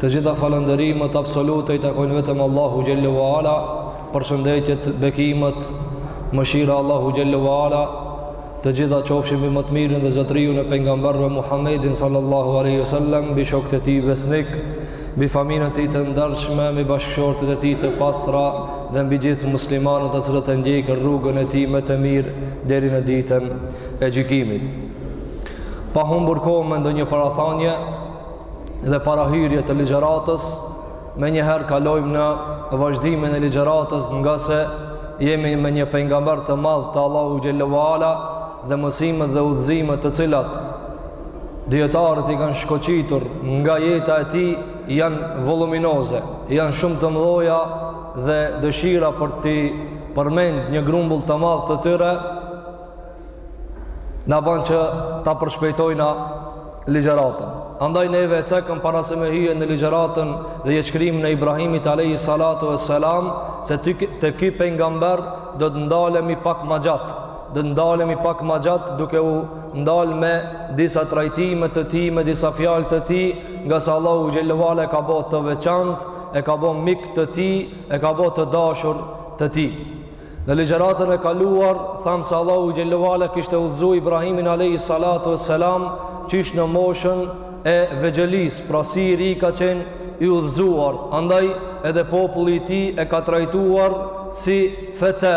Të gjitha falënderimet absolute i takojnë vetëm Allahu xhele ue ala, përshëndetjet, bekimet, mëshira Allahu xhele ue ala, të gjitha qofshin mbi më të mirin dhe zotëriun e pengamberve Muhammedin sallallahu aleyhi sallam, mbi shokët e tij besnikë, mbi familjen e tij të ndershme, mbi bashkëshortet e tij të pastra, dhe mbi gjithë muslimanët të cilët e ndjekin rrugën e tij me të mirë deri në ditën e gjykimit. Pa humbur kohë me ndonjë parathanie, dhe parahyrje të ligjëratës, menjëherë kalojmë në vazhdimin e ligjëratës ngase jemi me një pengamber të madh të Allahu xhele ue ala dhe mësimet dhe udhëzimët të cilat dijetarët i kanë shkoqitur nga jeta e tij janë voluminoze, janë shumë të mëdhoja dhe dëshira për t'i përmend një grumbull të madh të tyre, na ban që ta përshpejtojna ligjëratën. Andaj neve e cekëm para se me hy në ligjëratën dhe jetëshkrimin e Ibrahimit alejhi salatu ue selam se te ky pengamber do të ndalemi pak ma gjatë do të ndalemi pak ma gjatë duke u ndal me disa trajtime të tij, me disa fjalë të tij ngase Allahu xhele ue ala e ka bo të veçantë e ka bo mik të tij, e ka bo të dashur të tij. Në ligjëratën e kaluar thamë se Allahu xhele ue ala kishte udhëzuar Ibrahimin alayhi salatu wassalam qysh në moshën e vegjëlisë, pra si i ri ka qenë i udhëzuar, andaj edhe populli i tij e ka trajtuar si fete,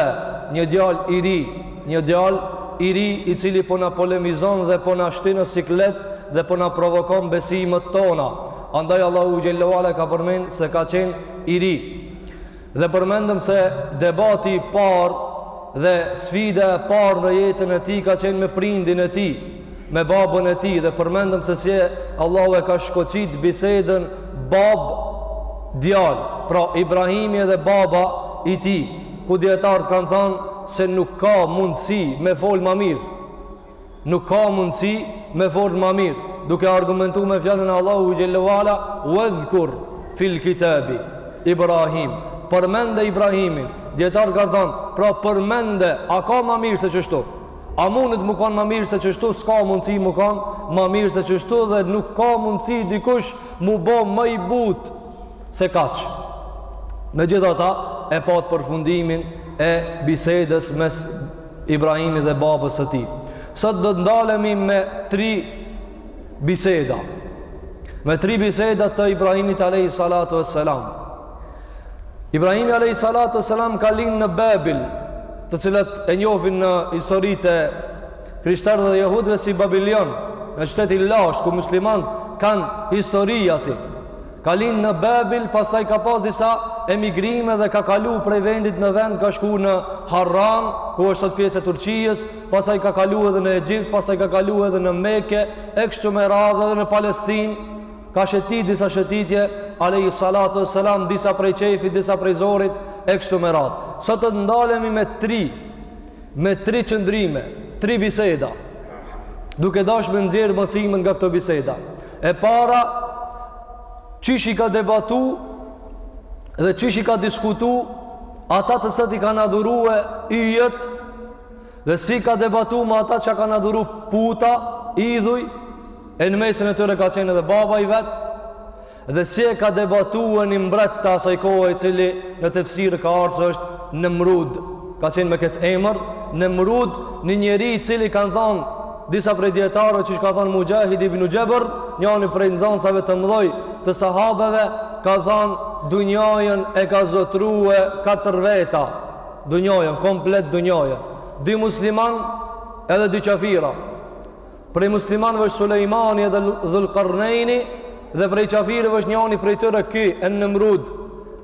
një djalë i ri, një djalë i ri i cili po na polemizon dhe po na shtin në siklet dhe po na provokon besimet tona. Andaj Allahu xhele ue ala ka përmend se ka qenë i ri. Dhe përmendëm se debati i parë dhe sfida e parë në jetën e tij ka qenë me prindin e tij, me babën e tij dhe përmendëm se si Allahu e ka shkoqit bisedën babë djalë, pra Ibrahimi edhe baba i tij, ku dijetarët kanë thanë se nuk ka mundësi me fol ma mirë. Nuk ka mundësi me fol ma mirë, duke argumentu me fjalën e Allahu xhele ue ala, Wedhkur fil kitabi, Ibrahim, përmende Ibrahimin, dijetarët kanë thonë, pra përmende, a ka ma mirë se qështu? A mundet m'u kanë ma mirë se qështu, s'ka mundësi m'u kanë ma mirë se qështu dhe nuk ka mundësi dikush m'u bo ma i butë se kaq. Megjithatë, e patë përfundimin e bisedës mes Ibrahimi dhe babës së tij. Sot do të ndalemi me tri biseda. Me tri biseda të Ibrahimit alayhi salatu wassalam. Ibrahimi alayhi salatu wassalam ka lind në Babil, të cilat e njohin në historitë e krishterëve dhe jehudëve si Babilion, në qytetin e lashtë ku muslimanët kanë historiat. Ka lind në Babil, pastaj ka pas disa emigrime dhe ka kalu prej vendit në vend, ka shku në Harran, ku është sot pjesë e Turqisë, pastaj ka kalu edhe në Egjipt, pastaj ka kalu edhe në Meke, e kështu me radhë edhe në Palestinë, ka shëtit disa shëtitje, alayhi salatu wassalam, disa prej qejfit, disa prej zorit, e kështu me radhë. Sot do të ndalemi me tri me tri qëndrime, tri biseda, duke dash me nxjerr mësimet nga këto biseda. E para, qysh i ka debatu dhe qysh i ka diskutu ata të cilët i kanë adhurue yjet dhe si ka debatu me ata që kanë adhuru puta, idhuj, e në mesin e tyre ka qenë edhe baba i vet, Dhe si e ka debatue një mbret të asaj kohë i cili në tefsirë ka ardh se është Nemrud, ka qenë me këtë emër, Nemrud, një njeri i cili kanë thonë, disa prej dijetarëve siç ka thonë Muxhahid ibn Xhebr, njani prej nxansave të mdhoj të sahabeve, ka thonë, dunjojën e ka zotrue katër veta, dunjojën, komplet dunjojën, dy muslimanë edhe dy qafira, Prej muslimanëve është Sulejmani edhe Dhulkarnejni dhe prej qafirëve është njani prej tyre ky Nemrud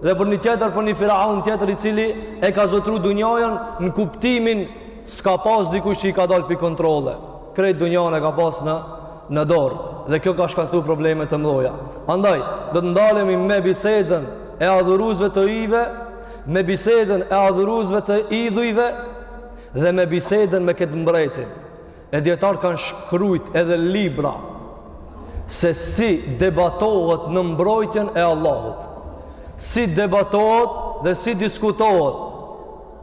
dhe për një tjetër për një firaun tjetër i cili e ka zotru dunjojën në kuptimin s'ka pas dikush që i ka dalë prej kontrolle krejt dunjojën e ka pas nën dorë dhe kjo ka shkaktu probleme të mdhoja andaj do të ndalemi me bisedën e adhurusve të yjve me bisedën e adhurusve të idhujve dhe me bisedën me këtë mbretin E dijetarë kanë shkrujt edhe libra se si debatohet në mbrojtjen e Allahut. Si debatohet dhe si diskutohet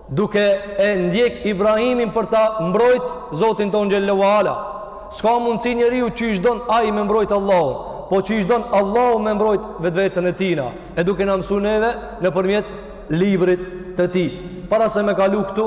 duke e ndjek Ibrahimin për ta mbrojt Zotin tonë xhelle ue ala. S'ka mundësi njeriu qysh don ai me mbrojt Allahun, po qysh don Allahu me mbrojt vetveten e tina, e duke na mësu neve nëpërmjet librit të tij. Para se me kalu këtu,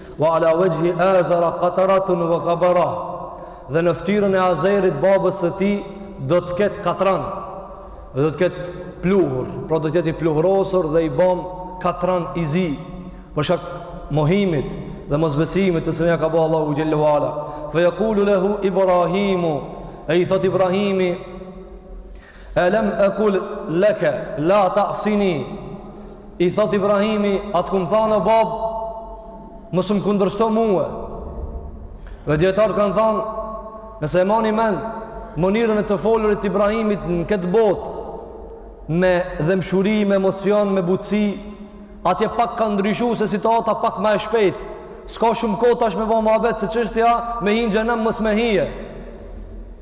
Wa ala wajhi azara qataratun wa ghabara. Dhe në fytyrën e Azerit babës së tij do të ketë katran. Dhe do të ketë pluhur, pra do të jetë i pluhurosur dhe i bamë katran i zi. Për shkak mohimit dhe mosbesimit të cilën ja ka ba Allahut xhelle ue ala. Fe jekulu lehu Ibrahimu, e i thotë Ibrahimi, E lem ekul leke, la ta'sini, i thot Ibrahimi, a të kum thanë o babë, mos më kundërshto mue. Dhe dijetarët kanë thanë, nëse e mani men, mënyrën e të folurit Ibrahimit në këtë botë, me dhemshuri, me emocion, me butësi, Atje pak ka ndryshu se situata pak ma e shpejt. S'ka shumë kohë tash me bo muhabet se çështja me hi n'xhehnem mos me hije.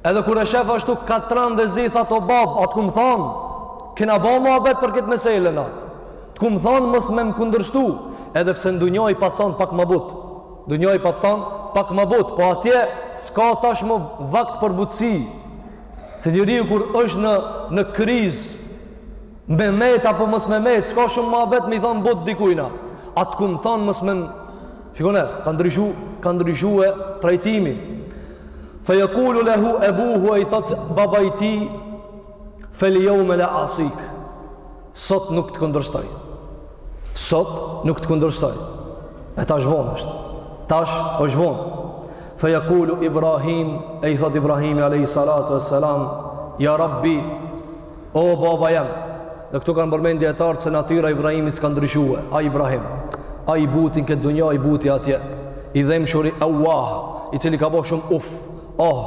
Edhe kur e shef ashtu katran dhe zi thotë bab, a të kum thonë, kena bo muhabet për këtë mesele na. Të kum thonë mos me më kundërshtu, edhe pse n'dunja i pat thonë pak ma butë. N'dunja i pat thonë pak ma butë, po atje s'ka tash mo vakt për butësi. Se njeriu kur është në, në krizë, Me met apo mos me met, s'ka shumë muhabet me i thonë butë dikujna. A të kum thonë mos me... Shikone, ka ndryshu, ka ndryshue trajtimi. Fe jekulu lehu ebuhu e i thotë baba i tij, fel jeume la a'sik. Sot nuk të kundërshtoj. Sot nuk të kundërshtoj. E tash vonë është. Tash është vonë. Fe jekulu Ibrahim, e i thotë Ibrahimi a.s. Ja rabbi, O baba jem, dhe këtu kanë përmend dijetarët se natyra Ibrahimit s'ka ndryshue, ai Ibrahim, ai i buti n'këtë dunja, i buti atje, i dhemshuri evvah, i cili ka bo shumë uf, oh,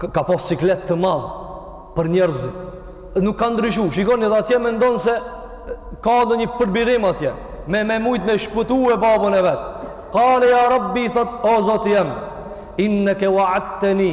ka pas siklet të madh për njerëzit, nuk ka ndryshu, shikoni edhe atje mendon se ka ndonjë përbirim atje, me me mujt me shpëtue babën e vet, kale ja rabbi, thot, o Zoti jem, inneke veadteni,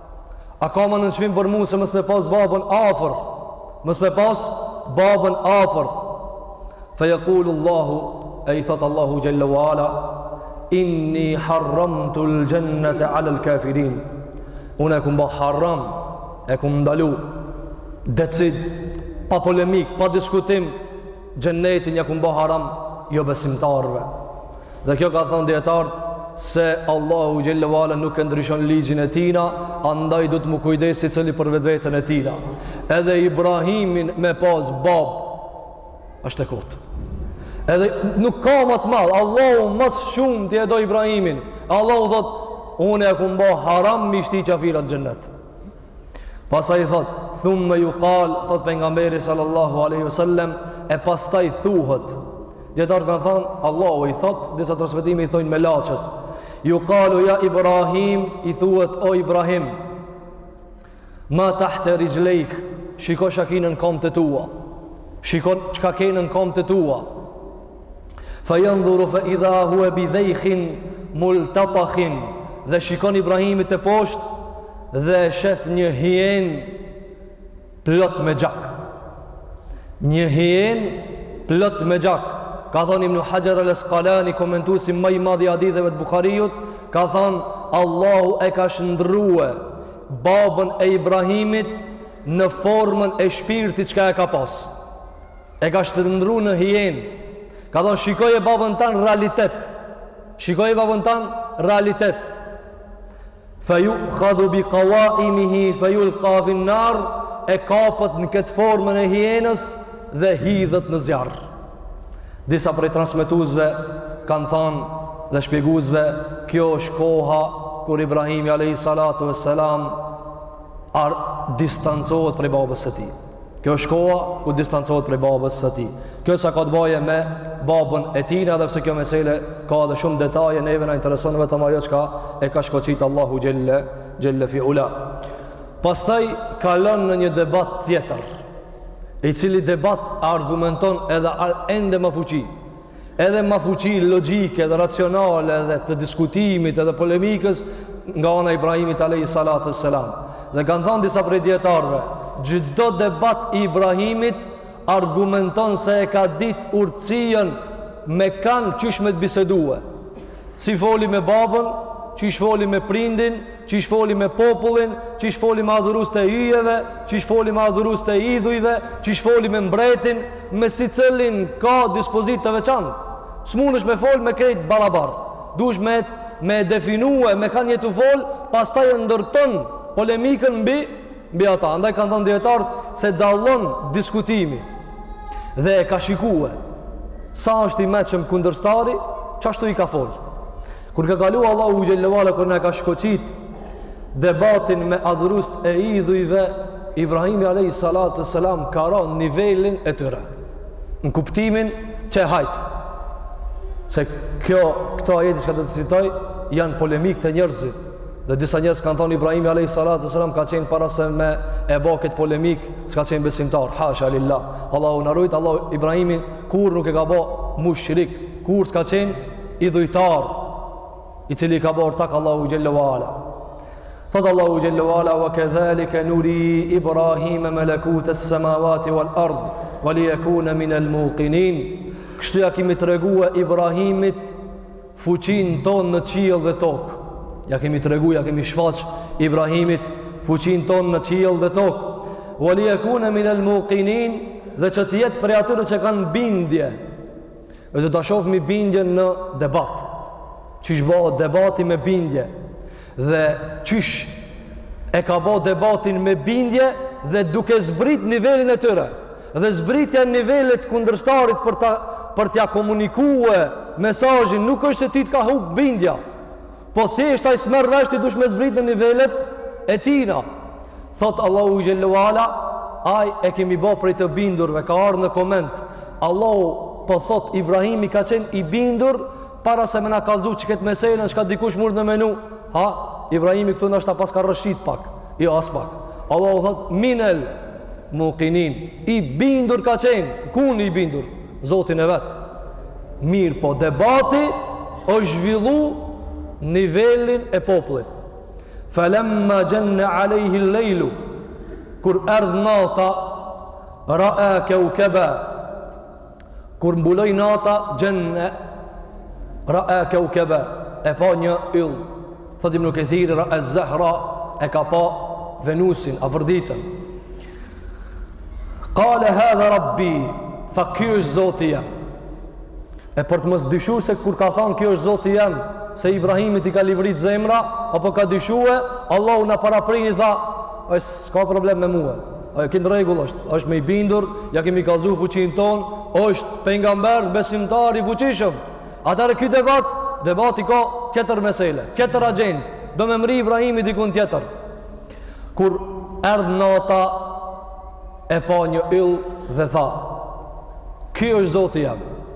A ka ma nënçmim për mu se mos me pas babën afër? Mos me pas babën afër? Fe jekulu Allahu, e i thotë Allahu xhelle ue ala, inni harramtul xhennete alel kafirin. Unë e kum bo haram, e kum ndalu, decid, pa polemik, pa diskutim, Xhennetin ja kum ba haram jo besimtarëve. Dhe kjo kanë thanë dijetarët se Allahu xhelle ue ala nuk e ndryshon ligjin e tina, andaj duhet m'u kujdes secili për vetveten e tina. Edhe Ibrahimin me pas bab është e kotë. Edhe nuk ka ma të madh, Allahu ma shumë ti e do Ibrahimin. Allahu thot, unë e kum ba haram me i shti qafirat xhennet. Pastaj thot, thumme jukal, thot pejgamberi sallallahu aleyhi sallem, e pastaj thuhet. Dijetarët kanë thonë, Allahu i thot, disa transmetime i thonë melaqet. Jukalu ja Ibrahim, i thuhet o Ibrahim, ma tahte rixhlejk, shiko shka ki nën komt e tua, shiko çka ke nën komt e tua, Fa jandhuru fa idha hue bidhejkhin multatakhin dhe shikon Ibrahimi teposhtë dhe shef një hienë plot me gjak një hienë plot me gjak ka thonë ibn Hajar al Asqalani komentuesi ma i madh i haditheve të Bukhariut ka thonë Allahu e ka shëndrue babën e Ibrahimit në formën e shpirtit çka e ka pasë e ka shndërru në hienë ka thonë shikoje babën tan në realitet shikoje babën tan në realitet fe jukhadhu bi kawaimihi fe julka fin nar e kapet në këtë formën e hienës dhe hidhet në zjarr disa prej transmetuesve kanë thonë dhe shpjeguesve kjo është koha kur Ibrahimi alayhi salatu vesselam a distancohet prej babës së tij. Kjo është koha ku distancohet prej babës së tij. Kjo sa ka të bajë me babën e tij, edhe pse kjo mesele ka edhe shumë detaje, neve na intereson vetëm ajo çka e ka shkoqit Allahu xhelle xhelle fi ula. Pastaj kalon në një debat tjetër, i cili debat argumenton edhe ende ma fuqi. Edhe ma fuqi logjike dhe racionale dhe të diskutimit edhe polemikës nga ana e Ibrahimit Alehi Salatu Selam. Dhe kanë thonë disa prej dijetarëve, çdo debat i Ibrahimit argumenton se e ka ditë urtësinë me kanë qysh me të bisedue. Si foli me babën, qysh foli me prindin, qysh foli me popullin, qysh foli me adhuruesit e yjeve, qysh foli me adhuruesit e idhujve, qysh foli me mbretin, me secilin ka dispozitë të veçantë. S'munesh me fol me krejt barabar. Duhesh me e definue, me kanë je tu fol, pastaj e ndërton polemikën mbi mbi ata andaj kanë thënë dijetarët se dallon diskutimi dhe e ka shikue sa është i meçëm kundërstari qashtu i ka fol kur ka kalu Allahu xhelle ve ala kur na e ka shkoqit debatin me adhuruesit e idhujve Ibrahimi Alei Salatu Selam ka ra n'nivelin e tyre në kuptimin që hajt se kjo këto ajete çka do t'citoj janë polemikë te njerëzit Dhe disa njerëz kanë thënë Ibrahimi alayhi salatu selam ka qenë para se me e bë këtë polemikë, s'ka qenë besimtar. Hasha lillah. Allahu na rujt, Allahu Ibrahimin kurrë nuk e ka bë mushrik, kurrë s'ka qenë idhujtar, i cili i ka bë ortak Allahut xhalla wa ala. Thotë Allahu xhalla wa ala wa kadhalika nuri Ibrahim malakut as-samawati wal ard wa liyakuna min al-muqinin. Kështu ia kemi treguar Ibrahimit fuqinë tonë në qiell dhe tokë. Ja kemi tregu, ja kemi shfaq Ibrahimit fuqinë tonë në qiej dhe tokë. Wa li yakuna min al muqinin dhe që të jetë prej atyre që kanë bindje. Dhe do ta shohmi bindjen në debat. Qysh bëhet debati me bindje. Dhe qysh e ka bo debatin me bindje dhe duke zbrit në nivelin e tyre. Dhe zbritja në nivelet e kundërshtarit për ta për t'ia komunikue mesazhin, nuk është se ti t'ka hup bindja, po thjesht ai s'merr vesh, ti duhesh me zbrit në nivelet e tijna. Thot Allahu xhel-le ue ala, ai e kemi bo prej të bindurve, ka ardh në koment, Allahu po thot Ibrahimi ka qenë i bindur Para se me na kallzu qët meselën, çka dikush mun me menu, ha, Ibrahimi këtu ndoshta paska rrëshit pak, jo as pak. Allahu thot minel muqinin, i bindur ka qenë, kun i bindur, Zotin e vet. Mirëpo, debati është zhvillu n'nivelin e popullit. Falamma janna alayhi al-layl kur erdh nata ra'a kawkaba Kur mbuloi nata xhenne, ra'a keukebe, e pa një yll. Thotë Ibnu Kethiri, ra'a Zuhra, e ka pa venusin, Afërditën. Kale hadha rabbi, tha kjo është zoti jem. E për të mësë dyshu se kur ka thonë kjo është zoti jem, se Ibrahimit i ka livrit zemra, apo ka dyshue, Allahu na paraprini tha, është s'ka problem me mue. Ai e ka në rregull është, është më i bindur, ja kemi kallzu fuqinë tonë, është pejgamber besimtar i fuqishëm. Atëherë ky debat, debati ka tjetër mesele, tjetër agjendë, do me mrri Ibrahimi dikun tjetër. Kur erdh nata e pa një yll dhe tha, ky është Zoti jem,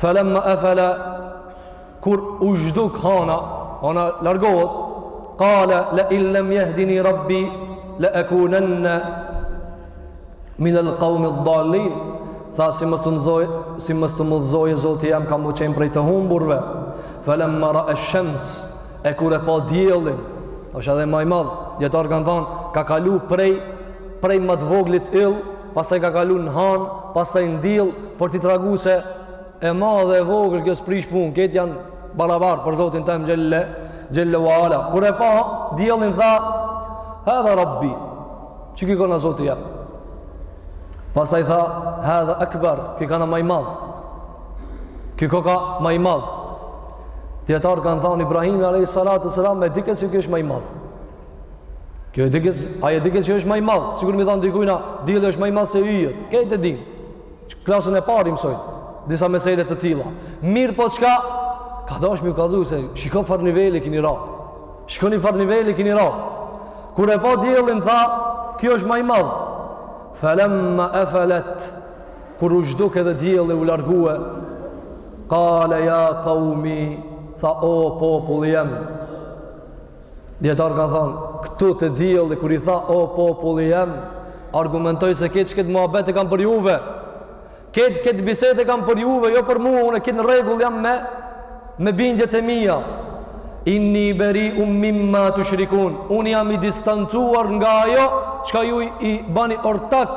Falamma afala kur u zhduk hana, hana largohet, qala la in lam yahdini rabbi la akunanna min al-qawmi ad-dallin. Tha si mos të m'udhzoj, si mos të m'udhzoj Zoti jem kam me qenë prej të humburve. Falamma ra'a ash-shams e kur e pa diellin, është edhe më i madh, dijetarët kanë thënë ka kalu prej prej më të voglit yll pastaj ka kalu në hanë, pastaj në diell, për t'i tregu se e madhe, e vogël kjo s'prish pun, ketë janë barabar për Zotin tem xhel-le, xhel-le wa ala. Kur e pa diellin tha, hadha rabbi, qiky koka Zoti jem? Pastaj tha, hadha akbar, ky koka ma i madh, ky koka ma i madh. Dijetarët kanë thanë, Ibrahimi a.s. e dike që ky është ma i madh. Kjo e di kësë, a e di kësë që është ma i madh, sikur me i thanë dikujna, dielli është ma i madh se yjet, këtë e di, klasën e parë i msojnë, disa mesele të tilla, mirëpo çka, ka dash me u kallzu, se shiko farë niveli kini ra, shikoni farë niveli kini ra, kur e pa diellin, tha, kjo është ma i madh, felemma efelet, kur u zhduk edhe dielli u largue, kale ja kaumi, tha o populli jem, Dijetarët kanë thonë, këtu te dielli, kur i tha, o populli jem, argumentoi se këtë që këtë muhabet e kam për juve. Këtë këtë bisedë e kam për juve, jo për mua, unë e këtë në regull jam me, me bindjet e mija. Inni beriun mimma tushrikun, unë jam i distancuar nga ajo, çka ju i bani ortak,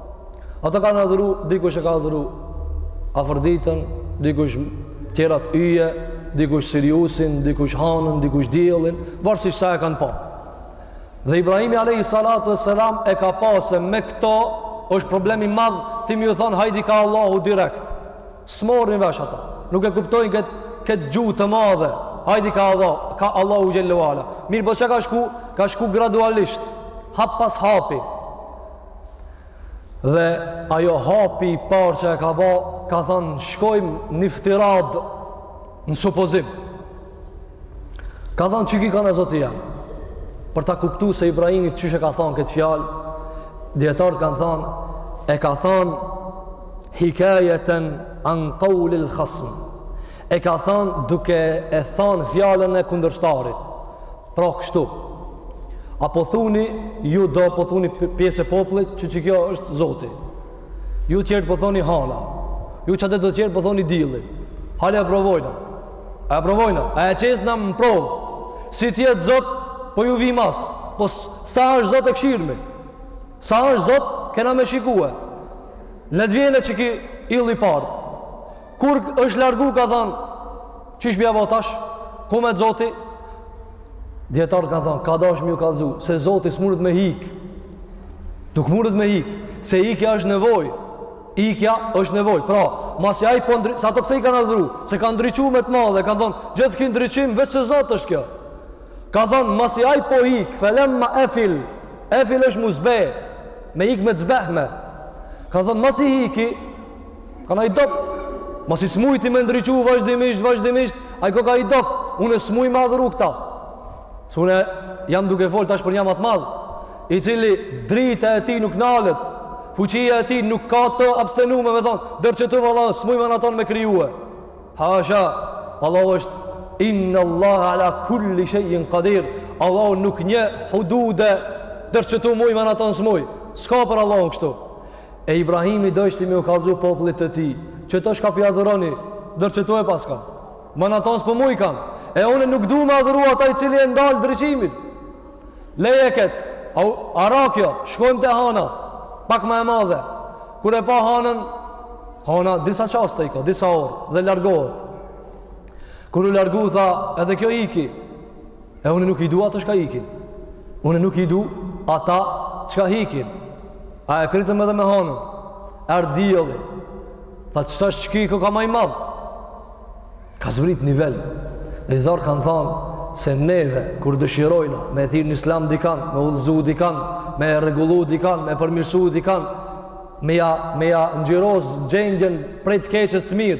Ata kanë adhuru, dikush e ka adhuru Afërditën, dikush tjerat yje, dikush Siriusin, dikush Hanën, dikush Diellin, varësisht sa e kanë pa. Dhe Ibrahimi Alejhi Salatu ue Selam e ka pa se me këto është problem i madh, ti me ju thonë hajdi ka Allahu direkt. S'morrin vesh ata, nuk e kuptojnë këtë kët gjuhë të madhe, hajdi ka Allahu, ka Allahu Xhelle ue Ala. Mirëpo çka ka shku? Ka shku gradualisht, hap pas hapi, dhe ajo hapi i parë që e ka ba ka thonë shkojmë në iftirad në supozim ka thonë qiky kanka Zoti jem për ta kuptu se Ibrahimi qysh e ka thonë këtë fjalë dijetarët kanë thonë e ka thonë hikajeten an kaulil khasm e ka thonë duke e thonë fjalën e kundërshtarit Pra kështu. A po thuni ju do po thuni pjesë e popullit që qikjo është Zoti. Ju të tjerë po thoni hana. Ju që të tjerë po thoni dielli. Hajde e provojna. A e provojna? A e qesim në provë? Si t'jetë Zot, po ju vi mas. Po sa është Zot e kqyrmi? Sa është Zot, kena me shikue. Në dvjene qiky ylli i parë. Kur është largu ka thënë, qysh me ja bo tash? Ku met Zoti? Dijetarët kanë thënë, ka dash me ju kallzu, se zoti s'munet me hik. Nuk munet me hik, se ikja është nevojë. Ikja është nevojë. Pra, masi ai po ndri... Se ata pse i kanë adhuru? Se ka ndriçu me të madhe, ka thënë, gjithë ky ndriçim, veç se Zot është kjo. Ka thënë, masi ai po hik, felemma efil, efil është m'u zbe, me hik me të zbehme. Ka thënë, masi hiki, Kanka i dobt. Masi s'mujti me ndriçu vazhdimisht, vazhdimisht, ai koka i dobt. Unë s'muj me adhuru këta. Se unë jam duke fol tash për nja ma t'madh, i cili drita e tij nuk nalet. Fuqia e tij nuk ka të abstenume me thon, deri qëtu valla s'muj ma n'at anë me krijue. Hasha, Allahu është Inna Allah ala kulli shejin kadir Allah nuk njeh hudude Deri qëtu muj ma n'at anë s'muj S'ka për Allahun kështu E Ibrahimi dojshti me u kallxu popullit të tij, qëto shka pi adhuroni, deri qëtu e paskan. Ma n'at anë s'po mujkan. E une nuk du me adhuru ata i cili e ndal ndriçimin. Leje ketë, a, a ra kjo, shkojmë te hana, pak ma e madhe. Kur e pa hanën, hana disa çaste i ka, disa orë, dhe largohet. Kur u largu, tha, edhe kjo iki, E unë nuk i du ato shka ikin. Unë nuk i du ata shka ikin. A e krytëm edhe me hanën. Erdh dielli. Tha qëtash ky koka ma i madh. Ka zbrit nivel. Dhe dijetarët kanë thanë se neve, kur dëshirojna me e thirr në islam dikan, me udhëzu dikan, me e rregullu dikan, me e përmirësu dikan, me ja, me ja nxirosë gjendjen prej të keqes te mira,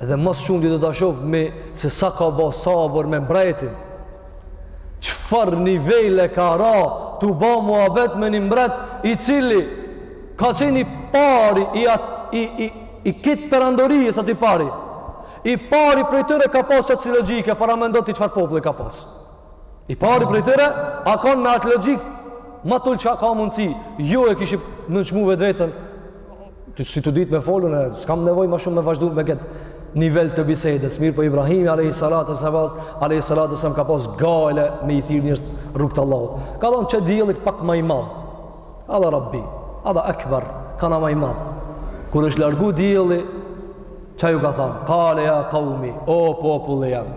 Edhe ma shumë do ta shofim se sa ka bo sabër me mbretin. Çfarë nivele ka ra tu bo muhabet me një mbret i cili ka qenë i pari i, at, i, i, i kët perandorisë, at i pari. I pari prej tyre ka pas qatë si logjikë, paramendo ti çfarë populli ka pas. I pari prej tyre, a kanë me atë logjikë, ma tullë që a ka mundësi, ju e kishit nënçmu vetveten, të si të ditë me fol, unë s'kam nevoj ma shumë me vazhdu me këtë nivel të bisedës, mirëpo Ibrahimi, alejhi salatu selam, alejhi salatu selam ka pas gajle me i thirr njerëzt rrugë të Allahut. Ka thonë që dielli pak ma i madh, hadha rabbi, hadha akbar, kanka ma i madh. Kur është largu dielli, ça ju ka thanë, kale ja kaumi, o populli jem,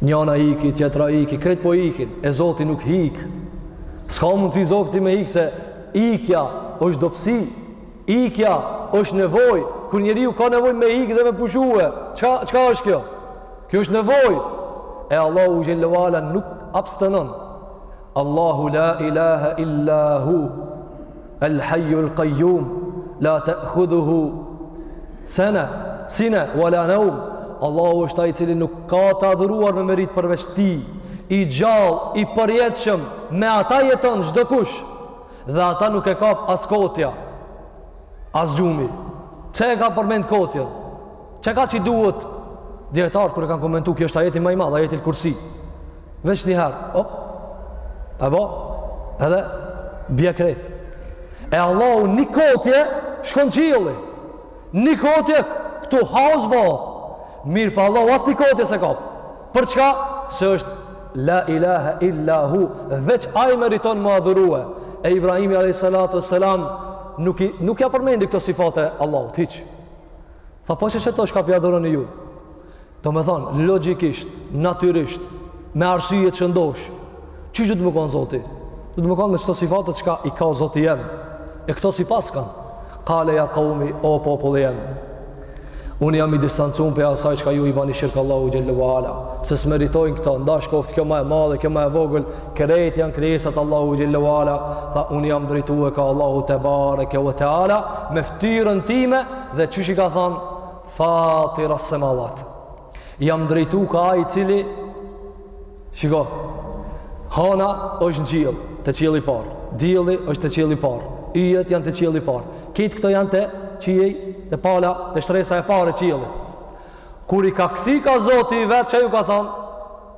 Njana iki, tjetra iki, krejt po ikin, e zoti nuk hik. S'ka mundësi zoti me hik se ikja është dobsi, ikja është nevoj, kur njeriu ka nevoj me hik dhe me pushue, çka, çka është kjo? Kjo është nevoj, e Allahu xhelle ve ala nuk abstenon, Allahu la ilaha illa hu El hajju el kajjum La te khudu hu Sene Sine Wala naum Allahu është ai i cili nuk ka të adhuruar me meritë përveç tij I gjallë I përjetshëm Me ata jeton Çdokush Dhe ata nuk e kap as kotja As gjumi Pse e ka përmend kotjen Çka ka që duhet dijetarët kur e kanë komentu kjo është ajeti ma i madh, ajetul kursi. Veç një herë, op, e bo, edhe bje krejt. E Allahu një kotje, shkon qielli, një kotje, këtu haos bëhet. Mirëpo Allahun as një kotje s'e kap. Për çka? Se është La ilaha illa hu Veç ai meriton me adhurue E Ibrahimi a.s. Nuk, nuk ja përmendi këto sifate Allahut hiç Tha, po qe qeto çka po i adhuroni ju? Domethonë, logjikisht, natyrisht, me arsye të shëndoshë, që duhet me konë zoti? Duhet me konë me qeto sifatet çka i ka zoti jem? E këto s'i paskan? Kale ja kaumi, o populli jem. Unë jam i distancum prej asaj çka ju i bani shirk Allahut xhelle ve ala. Se s'e meritojnë këto, ndash koftë kjo ma e madhe, kjo ma e vogël, Krejt janë krijesa të Allahut xhelle ve ala, tha unë jam drejtuar ka Allahu te bareke ve teala me fytyrën time dhe qysh i ka thënë fatir as-samawat. Jam drejtuar ka ai i cili shiko Hana është në qiell, te qielli i parë. Dielli është te qielli i parë. Yjet janë te qielli i parë. Krejt këto janë te qiej, te pala, te shtresa e parë e qiellit. Kur i ka kthy ka Zoti i vet ça ju ka thënë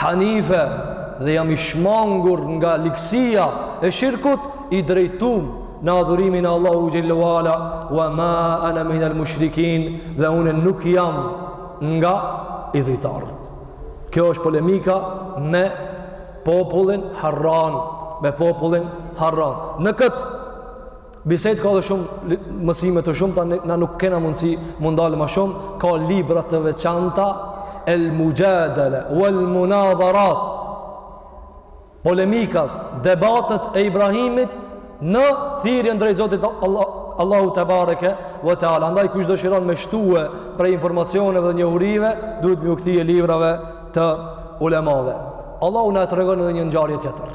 Hanife dhe jam i shmangur nga ligësia e shirkut i drejtum në adhurimin e Allahut xhelle ve ala wa ma ana min al mushrikin dhe unë nuk jam nga idhujtarët kjo është polemika me popullin harran me popullin harran në këtë Bisedë ka dhe shumë mësime të shumta, na nuk kena mundësi m'u ndalë ma shumë, ka libra të veçanta, el muxhadele, uel munadharat, polemikat, debatet e Ibrahimit në thirrjen drejt Zotit Allah, Allahu te bareke ve teala. Andaj kush dëshiron me shtue prej informacioneve dhe njohurive, duhet me iu kthye librave të ulemave. Allahu na tregon edhe një ngjarje tjetër.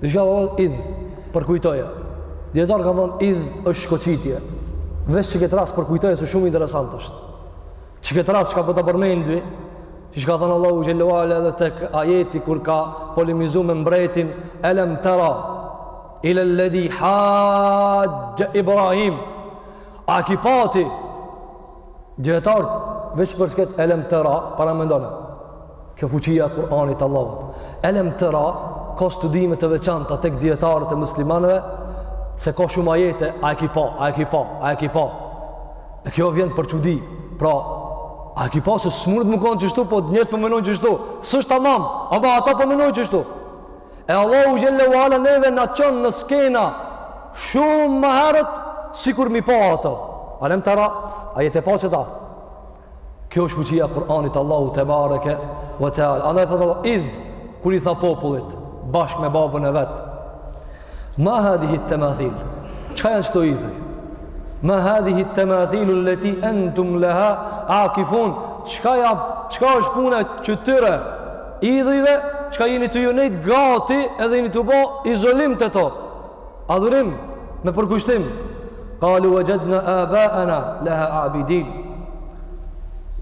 Dikush ka thënë idh, përkujtoje. Dijetarët kanë thënë idh është shkoqitje. Veç që këtë rast përkujtoje se shumë interesant është. Që këtë rast çka po ta përmendi, siç ka thënë Allahu xhelle ve ala edhe tek ajeti kur ka polemizu me mbretin Elam tara ila alladhi hajja Ibrahim. A e ki pa ti Dijetarët, veç për qekët elem tera, paramendone, kjo fuqia e Kur'anit t'Allahut, elem tera, ka studime të veçanta tek dijetarët e muslimanëve, se ka shumë ajete, a e ki pa, a e ki pa, a e ki pa, e kjo vjen për çudi, pra, a e ki pa, se s'mundet me konë qështu, po njerëz po menojnë qështu, s'është tamam, ama ata po menojnë qështu, E Allahu xhel-le ve ala neve na çon në skena shumë më herët sikur m'i pa ato. Elem tera, a je tu e pa qeta? Kjo është fuqia e Kur'anit Allahu tebareke ve teala. Idh kur i tha popullit bashkë me babën e vet. Ma hadhihi tamathil. Çka janë këto idhuj? Ma hadhihi tamathil allati antum laha akifun. Çka ja çka është puna e qetyre Idhujve, çka jeni tu ju nejt gati edhe jeni tu bo izolim te to. Adhurim, me përkushtim. Kalu vexhedna abaena leha abidin.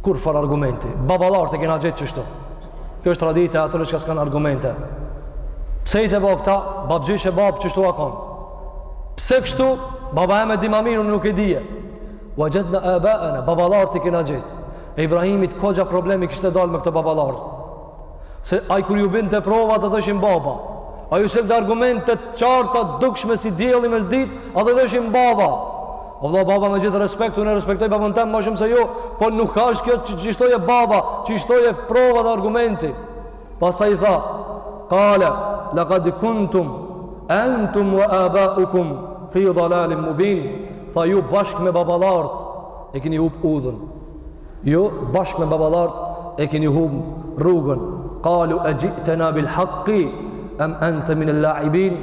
Kurrfarë argumenti. Baballarët i kena gjet qështu. Kjo është tradita e atyre që s'kanë argumente. Pse je tu e bo këta? Babgjysh e babë, qështu a konë. Pse kështu? Baba jem e di ma mirë, nuk e dije. Vexhedna abaena, baballarët i kena gjet. E Ibrahimit koxha problem i kishte dalë me këta baballarët. Se ai kur ju binte prova ata thojshin baba. Ai ju sjellte argumente të qarta, të dukshme si dielli mes ditë, ata thojshin baba. O vëlla baba me gjithë respekt, unë e respektoj babën tem ma shumë se ju, po nuk asht kjo çështje baba, çështje prova dhe argumenti. Pastaj i tha: "Qala laqad kuntum antum wa aba'ukum fi dhalalin mubin." Tha ju bashkë me baballarët e keni hup udhën ju jo, bashkë me baballarët e keni hup rrugën kalu exhi'tena bil hakki em ente minel laibin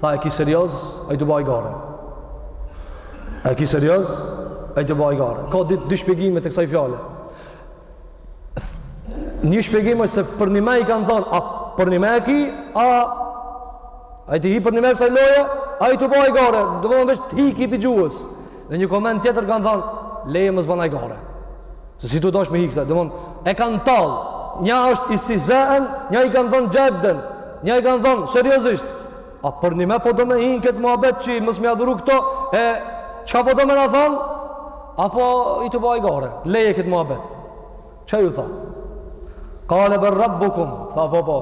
tha e ki serioz a je tu ba hajgare e ki serioz a je tu ba hajgare ka ditë dy shpjegime të kësaj fjale një shpjegim se përnime i kanë thonë a përnime e ki a a je tu hi përnime kësaj loje a je tu ba hajgare domethonë veç të hiki prej gjuhës Dhe një koment tjetër kanë thënë, leje mos ban hajgare. Se s'je tu dasht me hi kësaj, domethonë e kanë tall. Një është istihzaen, një i kanë thënë xhidden, një i kanë thënë seriozisht. A përnime po do me hi në këtë muhabet që mos me i adhuru këto, e çka po do me na thënë? Apo je tu ba hajgare, leje këtë muhabet. Çka ju tha? Kale bel rabbukum, tha po po,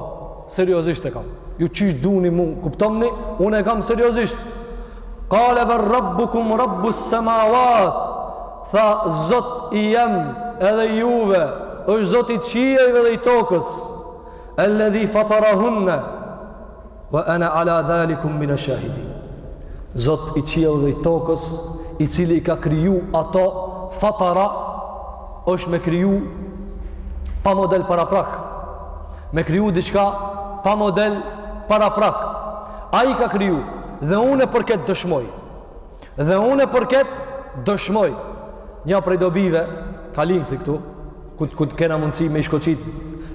seriozisht e kam. Ju qysh duni mu, kuptomni, unë e kam seriozisht. Kale bel rabbukum rabbus samawat. Tha Zot i jem edhe i juve, është Zot i qiejve dhe i tokës. Alladhi fatarahunna. Wa ana ala dhalikum min ash-shahidin. Zot i qiell dhe i tokës, i cili i ka kriju ato fatara, është me kriju pa model paraprak. Me kriju diçka pa model paraprak. Ai i ka kriju dhe unë për këtë dëshmoj. Dhe unë për këtë dëshmoj një prej dobive, kalimthi këtu, ku ku kena mundësi me shkoçit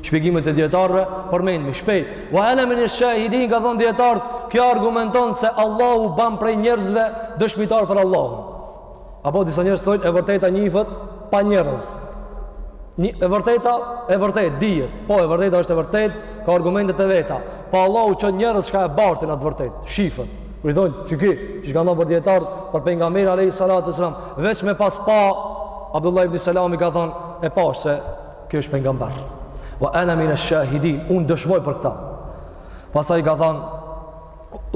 shpjegimet e dijetarëve, përmendim shpejt. Wa ana min ash-shahidin kanë thonë dijetarët, kjo argumenton se Allahu ban prej njerëzve dëshmitar për Allahun. Apo disa njerëz thonë e vërteta njifet pa njerëz. Një e vërteta, e vërtet dihet. Po e vërteta është e vërtet, ka argumentet e veta. Po Allahu çon njerëz që e bartin atë vërtet, shifet. Kur i thonë çiki, që kanë thanë për dijetarët, për pejgamberin alayhi salatu wassalam, veç me pas pa Abdullah ibn Salam i ka thonë e pashë se ky është pejgamber. Wa ana min ash-shahidin, un dëshmoj për këtë. Pastaj ka thonë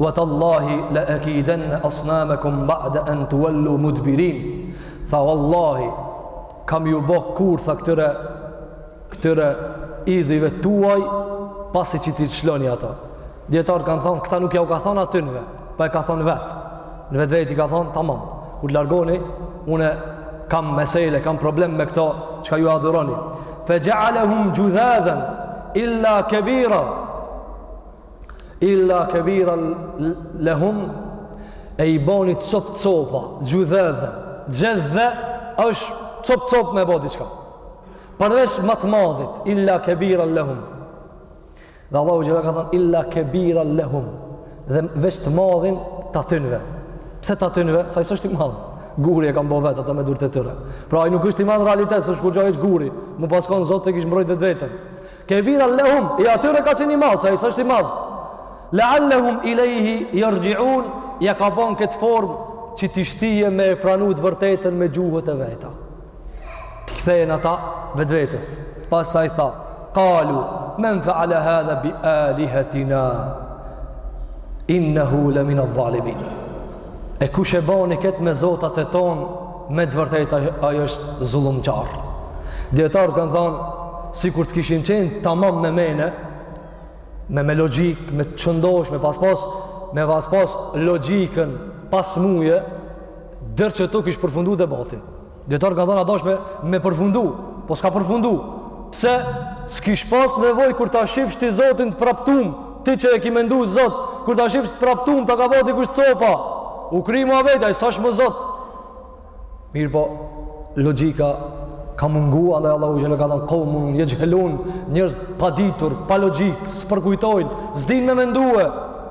wa tallahi la akidanna asnamakum ba'da an tuwallu mudbirin. Tha wallahi kam ju bë kurtha këtyre këtyre idhujve tuaj pasi që t'i lshoni ato. Dijetarët kanë thonë, këta nuk jau ka thonë atynve, po e ka thonë vetë. Në vetveti ka thonë, tamam, kur largoni, une kam mesele, kam problem me këto çka ju adhuroni. Fe gjeale hum gjudhedhen, illa kebira, illa kebira le hum, e i boni cop copa, gjudhedhen, gjedhdhe është cop cop me bo diçka. Përveç më të madhit, illa kebiran lehum. Dhe Allahu Gjela ka thënë, illa kebiran lehum. Dhe veç të madhin të atynve. Pse të atynve? Se ai s'është i madh. Guri e kan bo vetë, ata me durt e tyre. Pra, ai nuk është i madh realitet, s'është kurgja hiç guri. Me pas kon zot e kish mbrojt vetveten. Kebiran lehum, i atyre ka qenë i madh, se ai s'është i madh. Leallehum ilejhi jergjiun, ja ka bon këtë formë që t'i shtije me e pranu të vërtetën me gjuhët e veta. Të kthehen ata vetvetes. Pastaj tha, kalu, men fa ala hadha bi alihatina, innehu le minat dhalimin. E kush e boni këtë me zotat e tonë, me të vërtet ai është zullumqar. Dijetarët kanë thanë, sikur të kishin qenë tamam me men e, me me logjikë, me të shëndosh, me pas pas, me pas pas logjikën pas muje, Deri qitu kish përfundu debati. Dijetarët kanë thonë a dasht me me përfundu, po s'ka përfundu. Pse s'kish pas nevoj kur ta shifsh ti zotin të praptum, ti që e ki mendu zot, kur ta shifsh të praptum ta ka bo dikush copa. U kry muhabeti, ai s'asht më zot. Mirëpo, logjika ka mungu, andaj Allahu Gjellë ka thonë, kaumun jegjhelun, njerëz pa dituri, pa logjikë, s'përkujtojnë, s'din me mendue,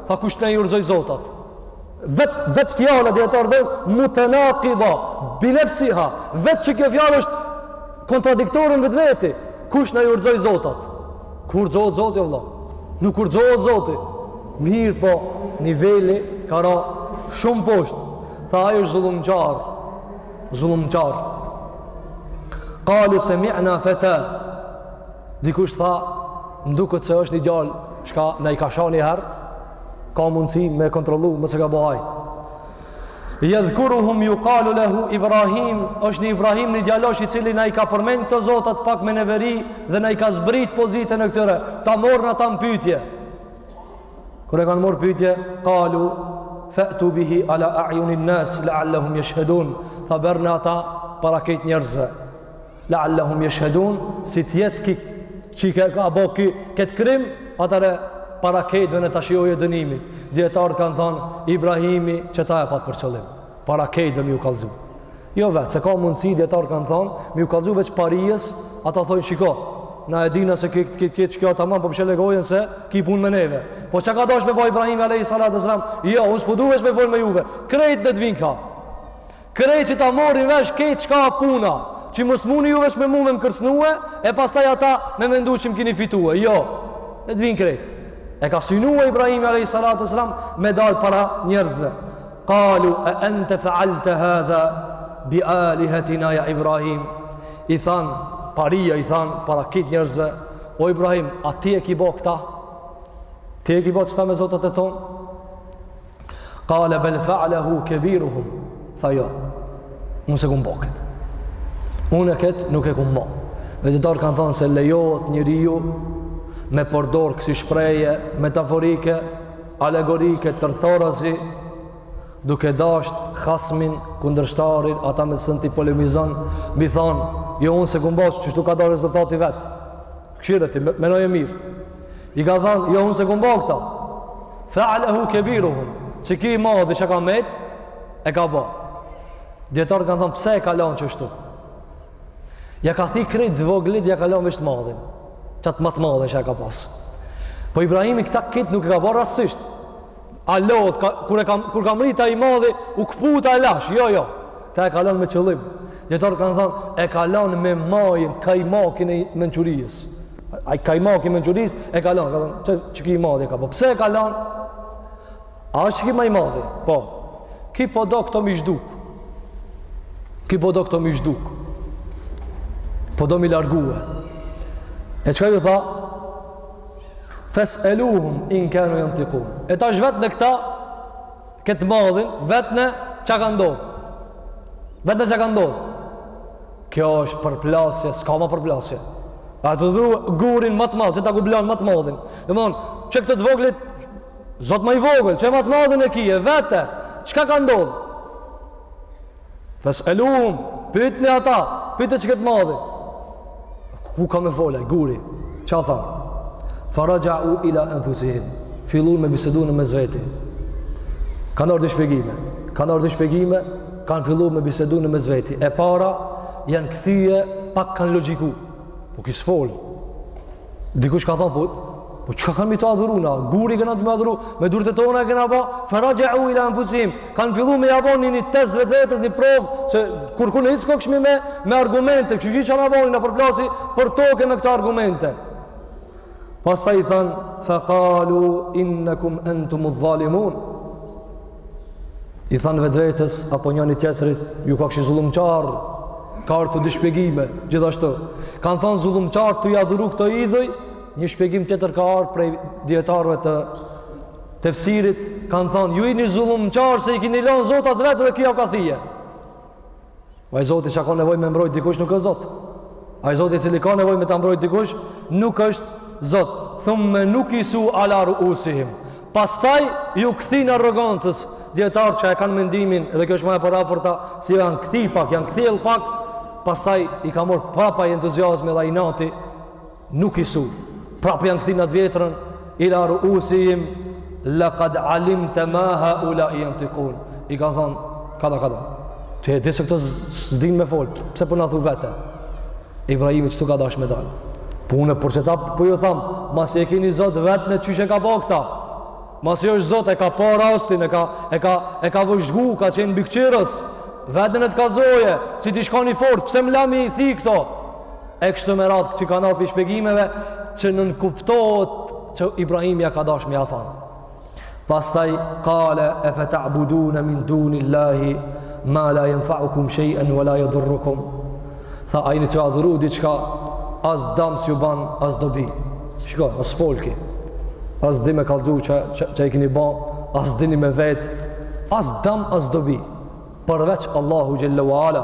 tha kush na i rrzoi zotat. Vet vet fjala dijetarë thonë mutanaqida bi nafsiha, vet që kjo fjalë është kontradiktore në vetvete. Kush na i rrxoi zotat? Ku rrxohet Zoti o vëlla? Nuk rrxohet Zoti. Mirëpo, niveli ka ra shumë poshtë. Tha ai është zullumqar. Zullumqar. Kalu semi'na fete. Dikush tha, më duket se është një djalë çka na i ka sha ni herë ka mundësi me kontrollu mos e ka bo ai Jedhkuruhum jukalu lehu Ibrahim është një Ibrahim një djalosh i cili na i ka përmend këto zotat pak me neveri dhe na i ka zbrit pozitën e këtyre ta marrim ata në pytje kur e kanë marrë n'pytje kalu fetu bihi ala ajunin nës la allahum jeshhedun tha bjerne ata para kejt njerëzve La'allahum yashhadun, si të jetë ki çi e ka bo ki kët krim, atëherë para kejtve le ta shijojë dënimin. Dijetarë kanë thënë Ibrahimi qeta e pat për qëllim. Para kejtve me ju kallzu. Jo vetë, se ka mundësi dijetarë kanë thënë, me ju kallzu veç parijës, ata thonë shiko, na e dina se këtë këtë këtë çka tamam po mshele gojën se ki punë me neve. Po çka ka dashtë me bë Ibrahimi alayhis salatu wasalam? Jo, unë s'po du veç me fol me juve. Krejt le t'vin ka. Krejt që ta marrin vesh kejt çka a puna, që mos muni ju veç me mu me më kërcnue, e pastaj ata me mendu që më kini fitue, jo, le të vinë krejt. E ka synue Ibrahimi alejhis salatu ves selam me dalë para njerëzve. Kalu e ente faalte hadha bi alihetina ja Ibrahim. I than, paria i than, para kejt njerëzve, o Ibrahim, a ti e ki bo këta? Ti e ki bo qeta me zotat e tonë? Kale bel fa'lehu kebiruhum. Tha jo, unë s'e kom bo kit. Unë e ketë nuk e kom bo. Veç dijetarë kanë thonë se lejohet njeriu me përdorë kësi shprehje metaforike, alegorike, tërthorazi, duke dasht hasmin, kundërshtarin, ata me sënë ti polemizon, m'i thonë, jo unë s'e kom bo, qeshtu ka dalë rezultati vetë. Kshyre ti, menoje mirë. I ka thanë, jo unë s'e kom bo këta. Fealehu kebiruhum, qiki i madhi që ka met, e ka ba. Dijetarët kanë thanë, pse e ka lanë qeshtu? Ja ka thi krejt t'voglit, ja ka lanë veç t'madhin. Qat ma të madhin që e ka pasë. Po Ibrahimi këta kitë nuk e ka bërë rastësisht. U lodh, ka, kur, e kam, kur kam mrri te i madhi, u këputa, e lashë, jo, jo. Kta e ka lon me qëllim. Dijetarë kanë thonë, e ka lon me majën, kajmakin e mençurisë. Ai kajmakin e mençurisë, e ka lon. Ka thonë, që, qiki i madhi e ka bo. Pse e ka lon? A është qiki ma i madhi? Po. Ki po do këto m'i zhduk. Ki po do këto m'i zhduk. Po do m'i largue. E çka ju tha? Fes'eluhum in kanu jentikun. E tash vetne këta, këtë madhin, vetne ça ka ndodh. Vetne ça ka ndodh. Kjo është përplasje, s'ka ma përplasje. Atë gurin ma të madh, që ta ku blanë ma të madhin. Domethonë, qe këta të voglit, zot ma i vogël, qe ma të madhin e ki, e vete çka ka ndodh. Fes'eluhum, pytni ata, pytne qekët të madhin. Ku ka me fol, guri. Ça thanë? Fe raxhe'u ila enfusihim. Fillun me bisedu në mes veti. Kanë ardh shpjegime. Kanë ardh shpjegime, kanë fillu me bisedu në mes veti. E para janë kthye pak kanë logjiku. Po ky s'fol. Dikush ka thonë, po, po çka kemi tu adhuru na? Gurin kena me adhuru, me durt e tona e kena ba, fe raxhe'u ila enfusihim, kanë fillu me ja bo ni, një test vetvetes, një provë, se kurrkun hiç s'kokshmi me, me argumente, ky ç'na boni, na përplasi për toke me këto argumente. Pastaj thanë, fe kalu innekum entumudh-dhalimun, i thanë vetvetes, apo njoni tjetrit, ju kokshi zullumqarë, ka ardh këtu dy shpjegime, gjithashtu, kanë thonë zullumqarë tu i adhuru këta idhuj, një shpjegim tjetër ka ardh prej dijetarëve të tefsirit, kanë thonë, ju jeni zullumqarë se i keni lonë zotat vetë dhe ky i ka thy. Po ai Zoti që ka nevojë me mbrojt dikush nuk është Zot. Ai Zoti cili ka nevojë me ta mbrojt dikush nuk është Zot. Thumme nukisu ala ruusihim. Pastaj ju kthyn arrogancës, dijetarët që e kanë mendimin dhe kjo është ma e përafërta se janë kthy pak, janë kthjell pak pastaj i ka marrë prap ai entuziazmi edhe ai inati Nukisu. Prapë janë kthy në të vjetrën, ala ruusihim, lekad alimte ma haulai jentikun. I ka thonë, kadal, kadal. Ti e di se këta s'din me folë, pse pra po na thu vete? Ibrahimi qetu ka dash me dalë. Po unë për qeta pra po ju tham, masi e keni zot vetne qysh e ka pa këta. Masi është zot, e ka pa rastin, e ka, e ka, e ka vëzhgu, ka qenë mbikqyrës. Vetne e të kallzojë, se t'ish kon i fort, pse më la me i thy këto? e kështu me radhë që kanë ardh prej shpjegimeve që nënkuptohet që Ibrahimi ka dash me ja thanë pastaj kale e fe ta'budune min dunil-lahi ma la jenfe'ukum shej'en wa la jedurrukum tha a jeni tu adhuru diçka as dam s'ju ban as dobi shiko, as fol ky as di me kallzu që, që, ça i keni ba as dini me vet as dam as dobi përveç Allahu xhel-le we ala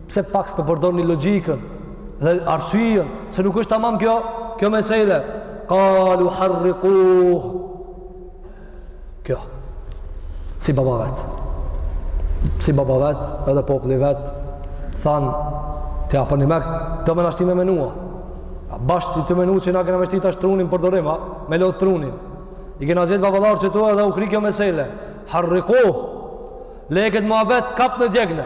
Pse pak s'po përdorni logjikën dhe arsyen, se nuk është tamam kjo, kjo mesele. Kalu harrikuh. Kjo si baba i vet. Si baba i vet, edhe populli vet thanë ti a po don me, do me na shti me menua. Bash tu menu që na kena vështirë tash trunin përdorim, a? Me lodh trunin. I kena gjetë baballarë qëtu edhe u kri kjo mesele. Harrikuh. Le kët muhabet, kapne digjne.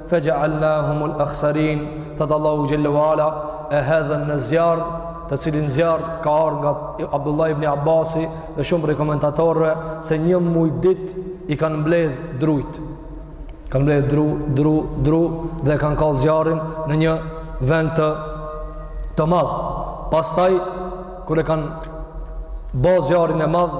Feja'alnahum al-akhsarin, thotë Allahu xhelle ue ala, e hedhen në zjarr, të cilin zjarr ka ardh nga Abdullah ibn Abasi dhe shumë prej komentatorëve, se një muj dit i kanë mbledh drujt. Kanë mbledh dru, dru, dru dhe e kanë kallë zjarrin në një vend të, të madh. Pastaj, kur e kanë bo zjarrin e madh,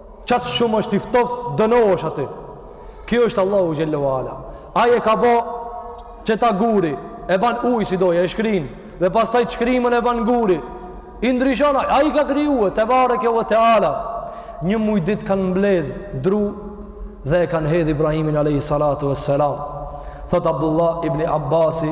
Qatë shumë është i ftoft, dënohesh aty. Kjo është Allahu xhelle ue ala. Ai e ka bo qeta gur, e ban ujë si don, e shkrin, dhe pastaj të shkrimen e ban gur. I ndryshon, ai i ka kriju, tebareke ve teala. Një muj dit kanë mbledh dru, dhe e kanë hedh Ibrahimin a.s. Thot Abdullah ibn Abbasi,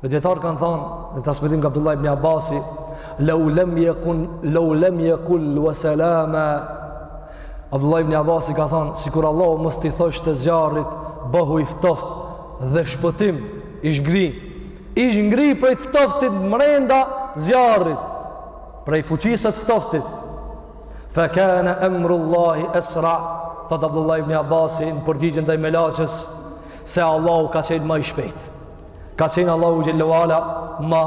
Dhe dijetarë kanë thanë, në transmetim nga Abdullah ibn Abasi, lau lem jekun, lau lem jekul, wa salama, Abdullah ibn Abasi ka thanë, sikur Allahu mos t'i thoshte zjarrit, bëhu i ftoft dhe shpëtim, ish ngri, ish ngri prej të ftoftit mrenda zjarrit, prej fuqisë të ftoftit, fe kene emrullahi esra, thotë Abdullah ibn Abasi në përgjigjen ndaj melaqes, se Allahu ka qenë ma i shpejt. Ka qenë Allahu xhelle ue ala ma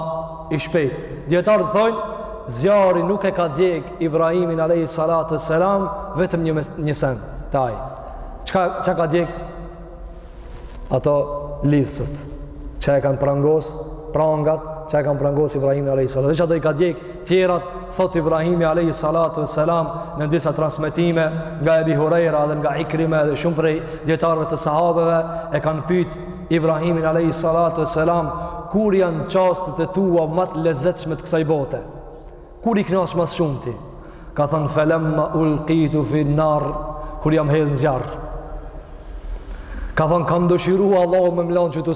i shpejt. Dijetarët thojnë, zjarri nuk e ka djeg Ibrahimin alejhi salatu ue selam vetëm një, një send te ai. Ça, ça ka djeg? Ato lidhëset, që e kanë prangos, prangat, që e kanë prangos Ibrahimin alejhi selam. Veç ato i ka djeg tjerat thot Ibrahimi alayhi salatu wassalam në disa transmetime nga Ebi Hurajra dhe nga Ikrime dhe shumë prej dijetarëve të sahabeve e kanë pyet Ibrahimin alayhi salatu wassalam kur janë çastet e tua ma të lezetshme të kësaj bote kur je kënaq ma shumë ti ka thënë falamma ulqitu fi nar kur jam hedhë në zjarr ka thënë kam dëshiru Allahu me m'lan qëtu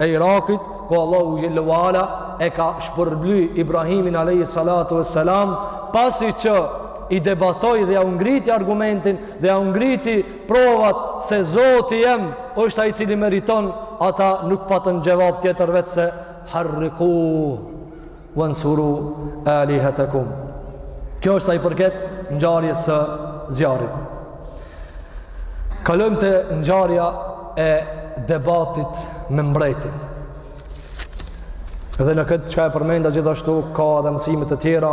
e Irakit, ku Allahu xhelle ue ala e ka shpërbly Ibrahimin alejhi salatu ue selam, pasi që i debatoi dhe jau ngriti argumentin dhe jau ngriti provat se Zoti jem është ai i cili meriton, ata nuk patën xhevap tjetër veç se harrikuh. Wansuru alihatakum. Kjo është sa i përket ngjarjes së zjarrit. Kalojmë te ngjarja e debatit me mbretin. Edhe në këtë çka e përmenda gjithashtu ka edhe mësime të tjera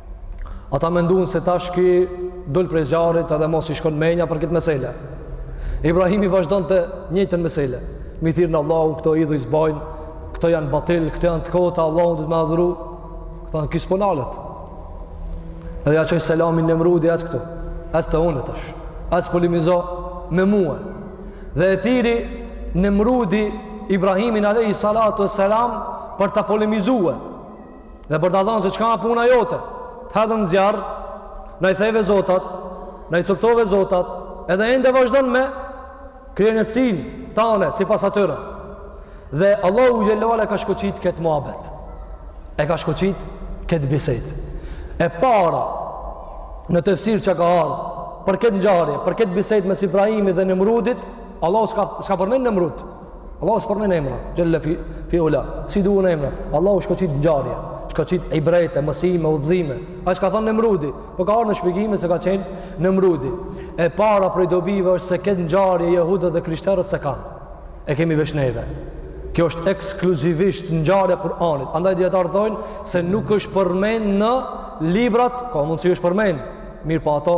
Ata mendun se tash ki dul prej zjarrit edhe mos i shkon menja për këtë mesele. Ibrahimi vazhdon të njëjtën mesele. Mi thirë në Allahun, këto idhuj s'bajnë, këto janë batil, këto janë të kota, Allahu duhet me adhuru. Këto janë kisë ponalet. Edhe ja çon selamin Nemrudi, hajde këtu, hajde te unë tash, hajde polemizo me mue. Dhe e thirri Nemrudi Ibrahimin a.s. për ta polemizue. Dhe për ta thënë se çka a puna jote, të hedhëm në zjarr, na i theve zotat, na i coptove zotat, edhe ende vazhdon me kryeneçësinë tane, sipas atyre. Dhe Allahu xhele ve ala e ka shkoqit këtë muabet. E ka shkoqit këtë bisedë. E para, në tefsir që ka ardhë, për këtë ngjarje, për këtë bisedë mes Ibrahimit dhe Nemrudit, Allahu s'ka, s'ka përmend Nemrud, Allahu s'përmend emra, xhele fi, fi ula, s'i duhen emrat. Allahu shkoqit ngjarje, shkoqit ibrete, mësime, udhëzime. A çka ka thonë Nemrudi, po ka ardhë në shpjegime se ka qenë Nemrudi. E para prej dobive është se këtë ngjarje jehudët dhe krishterët s'e kanë. E kemi veç neve. Kjo është ekskluzivisht ngjarje e Kur'anit. Andaj dijetarët thonë se nuk është përmend në librat, ka mundë që është përmend, mirëpo ato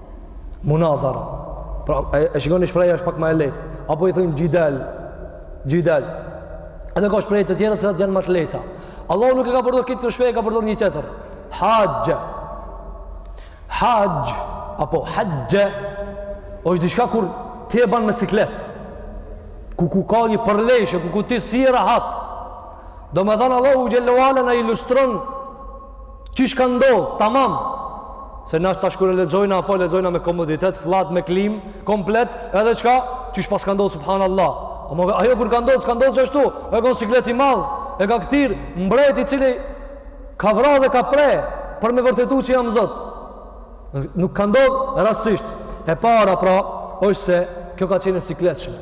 Munadhara. Pra, e, e shikoni shprehja është pak më e lehtë. Apo i thonë xhidal. Xhidal. Edhe ka shprehje të tjera që janë ma të lehta. Allahu nuk e ka përdorur këtë shprehje, ka përdorur një tjetër. Haxh. Haxh apo haxhe është diçka kur ti e ban me siklet. Ku ku ka një përleshje, ku ku ti s'je rahat. Domethënë Allahu xhele ve ala na ilustron Qysh ka ndodhë, tamam, se na tash kur e lexojna, po e lexojna me komoditet, vllat, me klim, komplet, edhe çka, qysh pas ka ndodhë, subhanallah. Amo, ajo kur ka ndodhë, s'ka ndodhë qashtu, u konë siklet i madh, e ka këthirë, mbreti i cili ka vra dhe ka pre, për me vërtetu që jam zot. Nuk ka ndodhë rastësisht. E para, pra, është se kjo ka qenë e sikletshme.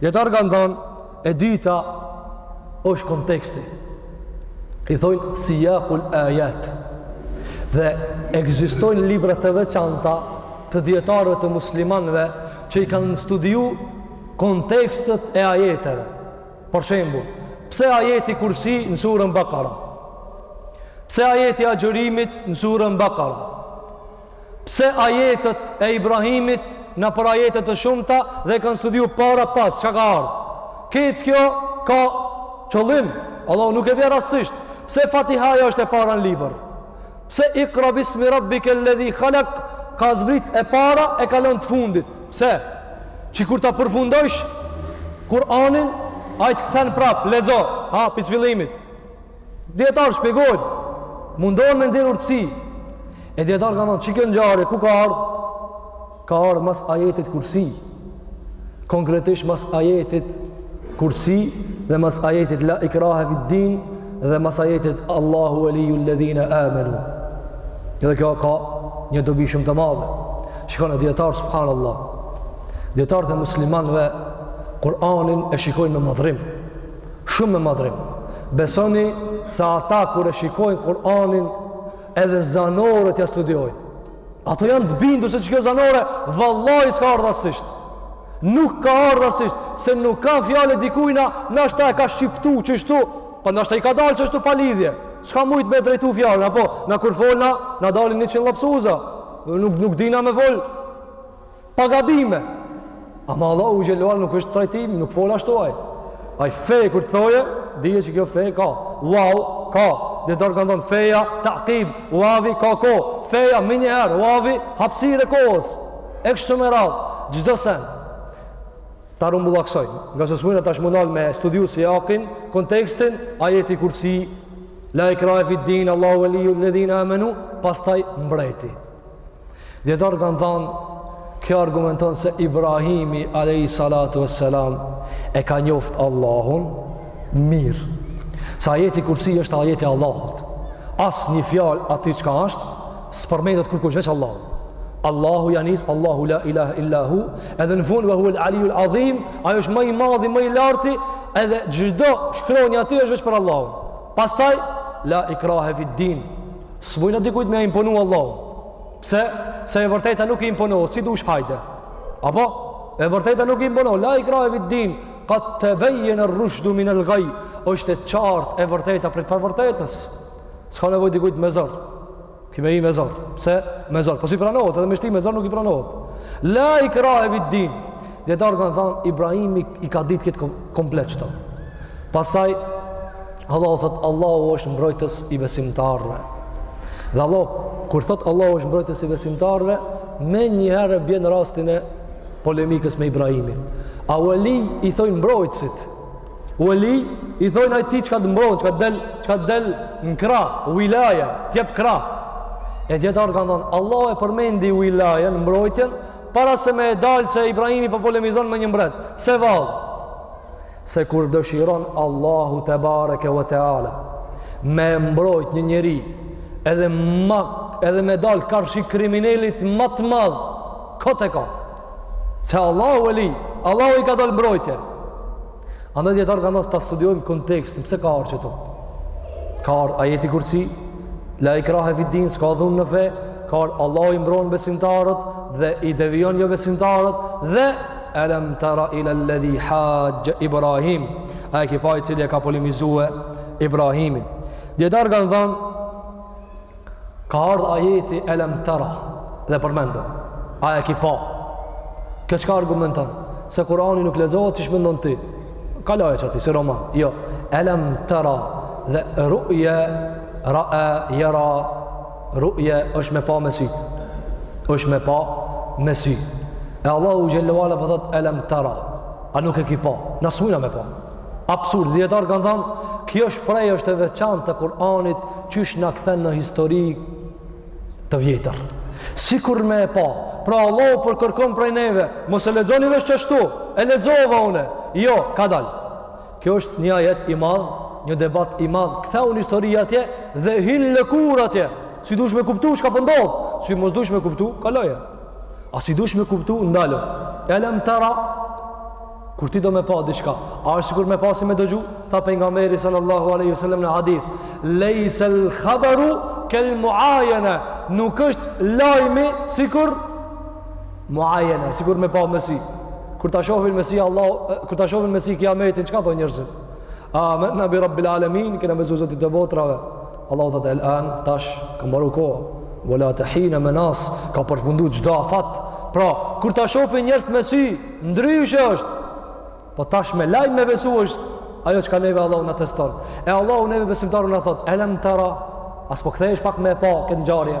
Dijetarët kanë thonë, E dyta është konteksti. I thonë sijakul ajat. Dhe ekzistojnë libra të veçanta të dijetarëve të muslimanëve që i kanë studiu kontekstet e ajeteve. Për shembull, pse ajeti kursi në surën bakara? Pse ajeti i agjërimit në surën bakara? Pse ajetet e Ibrahimit nëpër ajete të shumta dhe e kanë studiu para pas, çka ka ardhë? Këtë kjo ka qëllim, Allah nuk e bje rastësisht. Pse fatihaja është e para në libër? Pse ikra bismi rabbike lledhi khalak ka zbrit e para e ka lon të fundit? Pse? Që kur ta përfundojsh Kur'anin, ai të kthen prap, lexo, ha, pi s'fillimit. Dijetarët shpjegojnë, mundohen me nxjerrë urtësi. E dijetarët kanë thonë, që kjo ngjarje ku ka ardhë? Ka ardhë mas ajetit kursi. Konkretisht mas ajetit kursi dhe mas ajetit la ikrahe fid din dhe mas ajetit Allahu veliju lledhine amenu. Dhe kjo ka një dobi shumë të madhe. Shikoni dijetarët, subhanallah. Dijetarët e muslimanve, Kur'anin e shikojnë me madhrim. Shumë me madhrim. Besoni se ata kur e shikojnë Kur'anin edhe zanoret ia studiojnë. Ato janë të bindur se qikjo zanore, vallahi s'ka ardh rastësisht. Nuk ka ardh rastësisht se nuk është fjalë e dikujna, ndoshta e ka shqiptu qështu, po ndoshta i ka dalë qështu pa lidhje. S'ka mujt me e drejtu fjalën, apo na kur folna, na dalin 100 lapsuza. Nuk nuk dina me fol. Pa gabime. Ama Allah u gjeluar nuk është trajtim, nuk fol ashtu ai. Ai fe kur thotë, dije qikjo fe ka. Wow, ka. Dijetarët kanë thonë feja, taqib, wavi, ka kohë. Feja, menjëherë, wavi, hapsirë e kohës. E kështu me radhë, çdo sen. Ta rumbullaksoj. Ngase s'mujna tash m'u nal me studiu siakin, kontekstin, ajeti kursi, la ikrahe fid din, Allahu veliju lledhine amenu, pastaj mbreti. Dijetarët kanë thanë, kjo argumenton se Ibrahimi alayhi salatu vesselam e ka njoft Allahun mirë. Se ajeti kursi është ajeti i Allahut. As një fjalë aty çka është, s'përmendet kurkush veç Allahu. Allahu ja nis, Allahu la ilaha illa hu, edhe në fund va hual-aliul azim, ai është më i madhi, më i larti, edhe çdo shkronjë aty është veç për Allahun. Pastaj la ikrahe fid din, S'mujna dikujt me ja imponu Allahun. Pse? Se e vërteta nuk i imponohet, si dush, hajde. Apo? E vërteta nuk i imponohet. La ikrahe fid din, kad tebejene rrushdu minel gaj, është e qartë e vërteta prej të pavërtetës. S'ka nevoj dikujt me zor. Hin me hi me zor. Pse? Me zor. Po s'i pranohet, edhe me shti me zor nuk i pranohet. La ikrahe fid din, Djetarë kanë thanë, Ibrahimi i ka ditë këtë komplet qëto. Pastaj, Allahu thotë, Allahu është mbrojtës i besimtarve. Dhe Allahu, kur thotë Allahu është mbrojtës i besimtarve, menjëherë e bjen rastin e polemikës me Ibrahimin. A ueli i thojnë mbrojtësit. Ueli i thojnë atij çka të mbron, çka të del, çka të del në krah, uilaja, të jep krah. E dijetarët kanë thanë, Allahu e përmendi uilajan, mbrojtjen, Para se me e dal që Ibrahimi po polemizon me një mbret. Pse vallë? Se kur dëshiron Allahu tebareke ve teala. Me mbrojt një njeri. Edhe, ma, edhe me dal karshi kriminelit ma të madh. Kot e ka. Se Allahu ueli. Allahu i ka dalë mbrojtje. Andaj dijetarët kanë thanë ta studiojmë kontekstin, pse ka ardh qëtu? Ka ardh ajeti kursi, la ikrahe fiddin, s'ka dhunë në fe, ka ardh Allahu i mbron besimtarët dhe i devijon jobesimtarët dhe elem tera ilel-ledhi haxhe Ibrahim, a e ki pa i cili e ka polemizue Ibrahimin. Dijetarët kanë thanë, Ka ardh ajeti elem tera dhe përmendëm. A e ki pa? Kjo çka argumenton? Se Kurani nuk lexohet qysh mendon ti. Kaloje çatë, si roman. Jo, elem tera dhe ruje, rae, jera, ruje është me pa me sy. Është me pa me sy. E Allahu xhel-le ue ala po thotë elem tera. A nuk e ki pa? Na s'mujna me pa. Absurd, dijetarët kanë thanë, kjo shprehje është e veçantë te Kur'ani, qysh na kthen në histori të vjetër. Sikur me e pa, pra Allahu po kërkon prej neve, mos e lexoni veç qashtu, e lexova une, jo, kadal. Kjo është një ajet i madh, një debat i madh, ktheu në histori atje dhe hin në lëkurë atje, si dush me kuptu, çka po ndodh, po si mos dush me kuptu, kaloje. A si dush me kuptu, ndalu. Elem tera, Kur ti do me pa diçka, a është sikur me pa si me dëgju? Tha pejgamberi sallallahu alaihi wasallam në hadith, "Laysa al-khabaru kal muayana." Nuk është lajmi sikur muayana, sikur me pa me sy. Kur ta shohin me sy Allahun, kur ta shohin me sy kiametin, çka thonë njerëzit? Amenna bi rabbil alamin, kena besu zotit të botrave. Allahu thotë el an tash ka mbaru koha. Wala tahina manas ka përfunduar çdo afat. Pra, kur ta shohin njerëzit me sy, ndryshe është. Po tash me lajm me besu është ajo çka neve Allahu na teston. E Allahu neve besimtarve na thotë, "Elam tara" A s'po kthehesh pak me pa këtë ngjarje.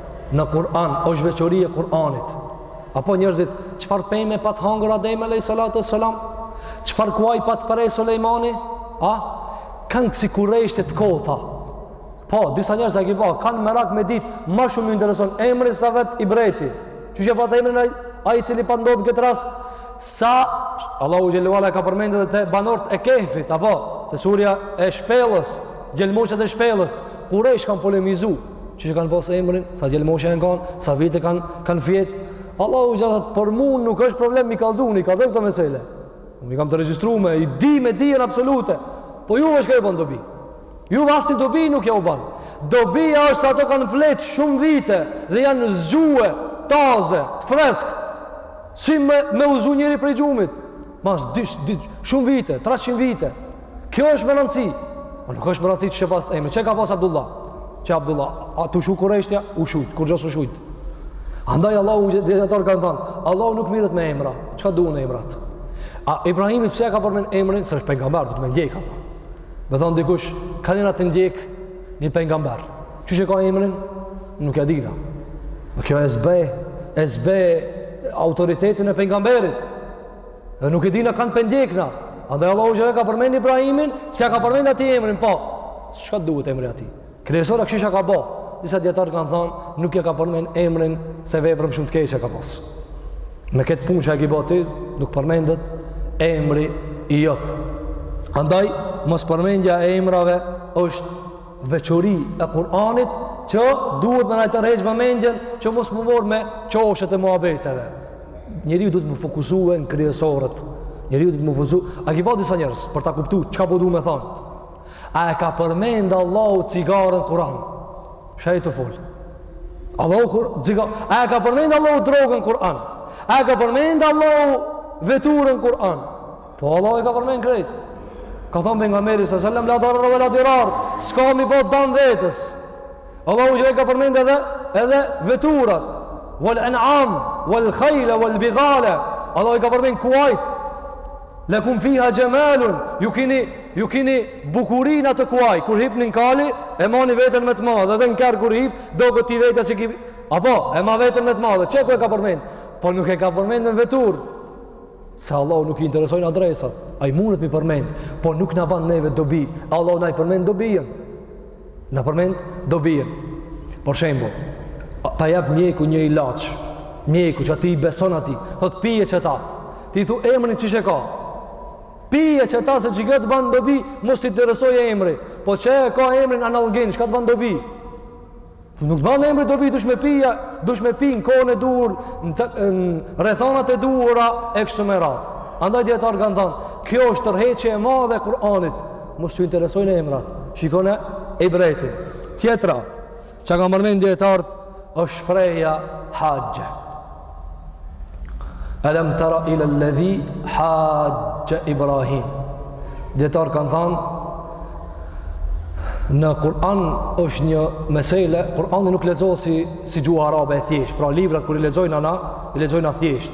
në Kur'an, është veçori e Kur'anit. A po njerëzit, çfarë peme pat hangur Adem alayhis salatu wassalam? Çfarë kuaj pat pre Sulejmani? A kanë ksi kureshte të kota? Po, disa njerëz a i ki pa kanë merak me ditë, ma shumë ju intereson emri sa vetë ibreti. Qysh e pat emrin ai, ai i cili pat ndodhur këtë rast se Allahu xhelle ue ala e ka përmendur edhe te banorët e Kehfit, apo te surja e shpellës, djelmoçat e shpellës, kurejsh kanë polemizu qysh e kanë pas emrin, sa djelmosha janë kanë, sa vite kanë, kanë fjetë. Allahu xh.sh. thotë, për mu nuk është problem m'i kallxu, m'i kallxu këto mesele. Unë i kam të regjistrume, i di me dijen absolute. Po juve çka ju ban dobi. Juve asni dobi nuk jau ban. Dobia është se ata kanë flejt shumë vite dhe janë zgjue, taze, të freskët. Si me, me u zgju njeri prej gjumit. Mas treqind, treqind, shumë vite, 300 vite. Kjo është me rëndësi. Po nuk është me rëndësi qysh e ka pas emrin. E ka pas Abdullah? E Abdullah? A t'u shu kureshtja? U shujt, kurgjë s'u shujt. Andaj Allahu dijetarët kanë thanë, Allahu nuk mirret me emra. Çka duhen emrat? A Ibrahimit pse ja ka përmend emrin? Se është pejgamber, duhet me ndjek, ka thanë. Me thanë dikush, kam nejet të ndjek një pejgamber. Qysh e ka emrin? Nuk ja dina. Dhe kjo e zbeh, e zbeh autoritetin e pejgamberit. Dhe nuk e dina kënd pe ndjekna. Andaj Allahu xh.sh. e ka përmend Ibrahimin, se ja ka përmend atij emrin, po. Çka të duhet emri i atij? Kryesorja kshi çka ka bo. Disa dijetarë kanë thanë, nuk ja ka përmend emrin se vepër shumë të keqe ka pas. Me këtë punë që e ki bo ti, nuk përmendet emri i jot. Andaj, mospërmendja e emrave është veçori e Kur'anit që duhet me na tërheq vëmendjen që mos m'u marrë me qoshet e muhabeteve njeriu duhet m'u fokusu në kryesoret njeriu duhet m'u fokusu a ki pa disa njerëz për ta kuptu çka po du me thonë a e ka përmend Allahu cigaren n'Kur'an çka të fol Allahu kur, cigar, a e ka përmend Allahu drogën n'Kur'an a e ka përmend Allahu veturën n'Kur'an Po Allahu e ka përmend krejt. Ka thonë Pejgamberi alejhi selam, la darare ve la dirar, s'ka m'i bo dam vetes. Allahu xh.sh. e ka përmend edhe, edhe veturat, wal en'am, wal khajle, wal bigale. Allahu i ka përmend kuajt, lekum fiha xhemalun, ju kini, ju kini bukuri n'ata kuaj, kur hipni n'kali, e mani veten me të madhe, edhe edhe në kerr kur hip, doket ti vetja çiki, apo, e ma veten me të madhe, qe ku e ka përmend? Po nuk e ka përmend me veturë, Se Allahut nuk i interesojnë adresat, ai mundet m'i përmend, po nuk na ban neve dobi, Allahu na i përmend dobinë. Na përmend dobinë. Për shembull, ta jep mjeku një ilaç, mjeku që ti i beson atij, thotë pije qeta, ti thu emrin qysh e ka, pije qeta se qikjo t'ban dobi, mos të interesojë emri, po qe e ka emrin analgin, çka të ban dobi, Nuk ban emri dobi dush me pi, dush me pi në kohën e duhur, në rrethanat e duhura e kështu me radhë. Andaj dijetarët kanë thanë, kjo është tërheqje e madhe e Kur'anit. Mos ju interesojnë emrat. Shikone ibretin. Tjetra, çka kanë përmend dijetarët është shprehja haxhe. Alam tara ila alladhi hajja Ibrahim. Dijetarët kanë thanë në Kur'an është një mesele, Kur'ani nuk lexohet si si gjuha arabe e thjeshtë. Pra librat kur i lexojna na, i lexojna thjesht.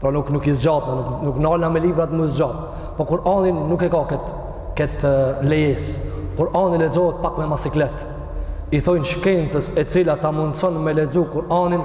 Pra nuk nuk i zgjat, nuk nuk nalna me librat me zgjat. Po Kur'anin nuk e ka kët kët lejes. Kur'ani lexohet pak me ma siklet. I thonë shkencës e cila ta mundson me lexu Kur'anin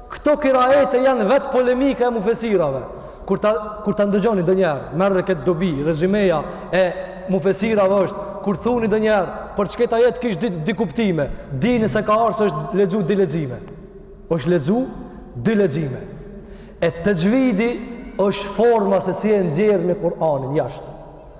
Këto kiraete janë vetë polemika e mufesirave. Kur ta, kur ta ndëgjoni ndonjëherë, merre këtë dobi, rezimeja e mufesirave është, kur thuni ndonjëherë, po qeky ajet kish dy, dy kuptime, dije se ka ardh se është lexu dy lexime. Është lexu dy lexime. E texhvidi është forma se si e nxjerr Kur'anin jashtë.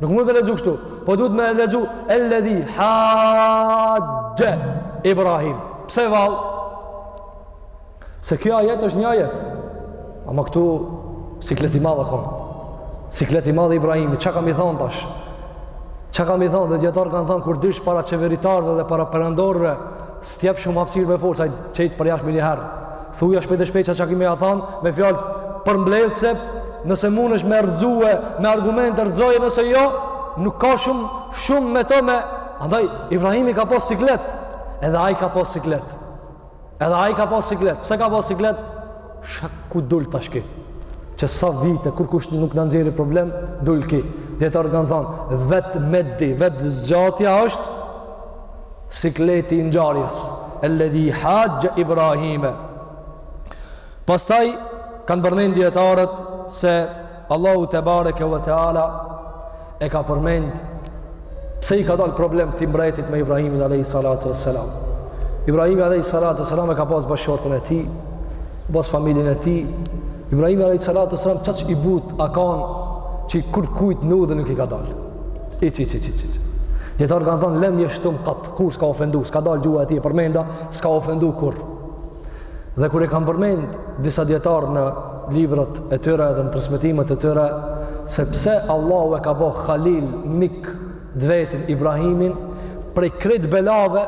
Nuk mund me lexu kështu. Po duhet me lexu Elledhi haxhe Ibrahim. Pse vallë? Se kjo ajet është një ajet. Ama këtu siklet i madh u kon. Siklet i madh Ibrahimi. Ça ka me i thonë tash? Ça ka me i thonë? Dhe dijetarët kanë thonë kur dilsh para qeveritarëve dhe para perandorëve S'të jep shumë hapësirë me fol, se ai t'qet përjashtë menjëherë. Thuja shpejt e shpejt çka ki me ia thon, me fjalë përmbledhëse, nëse mundesh me rrëzue, me argument rrëzoje, nëse jo, nuk ka shumë shumë më, andaj Ibrahimi ka pas siklet edhe ai ka pas siklet edhe ai ka pas siklet pse ka pas siklet shkaku dul. Tash qe sa vite kurrkush nuk na nxjerr problem, dul ky. Dijetarët kanë thon vet meddi vet zgjatja është Sikleti i ngjarjes, Alladhi hajja Ibrahima. Pastaj kanë përmend dijetarët se Allahu tebareke ve teala e ka përmend pse i ka dalë problem këtij mbretit me Ibrahimin alayhi salatu wassalam. Ibrahimi alayhi salatu wassalam e ka pas bashkëshortën e tij, ka pas familjen e tij. Ibrahimi alayhi salatu wassalam qaq i butë a kanë që kurrkujt në udhë nuk i ka dalë. I çi çi çi çi. Dijetarët kanë thon lem jeshtum kat, kurrë s'ka ofendu, s'ka dal gjuha e tij përmenda, s'ka ofendu kurrë. Dhe kur e kanë përmend disa dijetarë në librat e tyre dhe në transmetimet e tyre se pse Allahu e ka bo Halil mik të vetin Ibrahimin prej krejt belave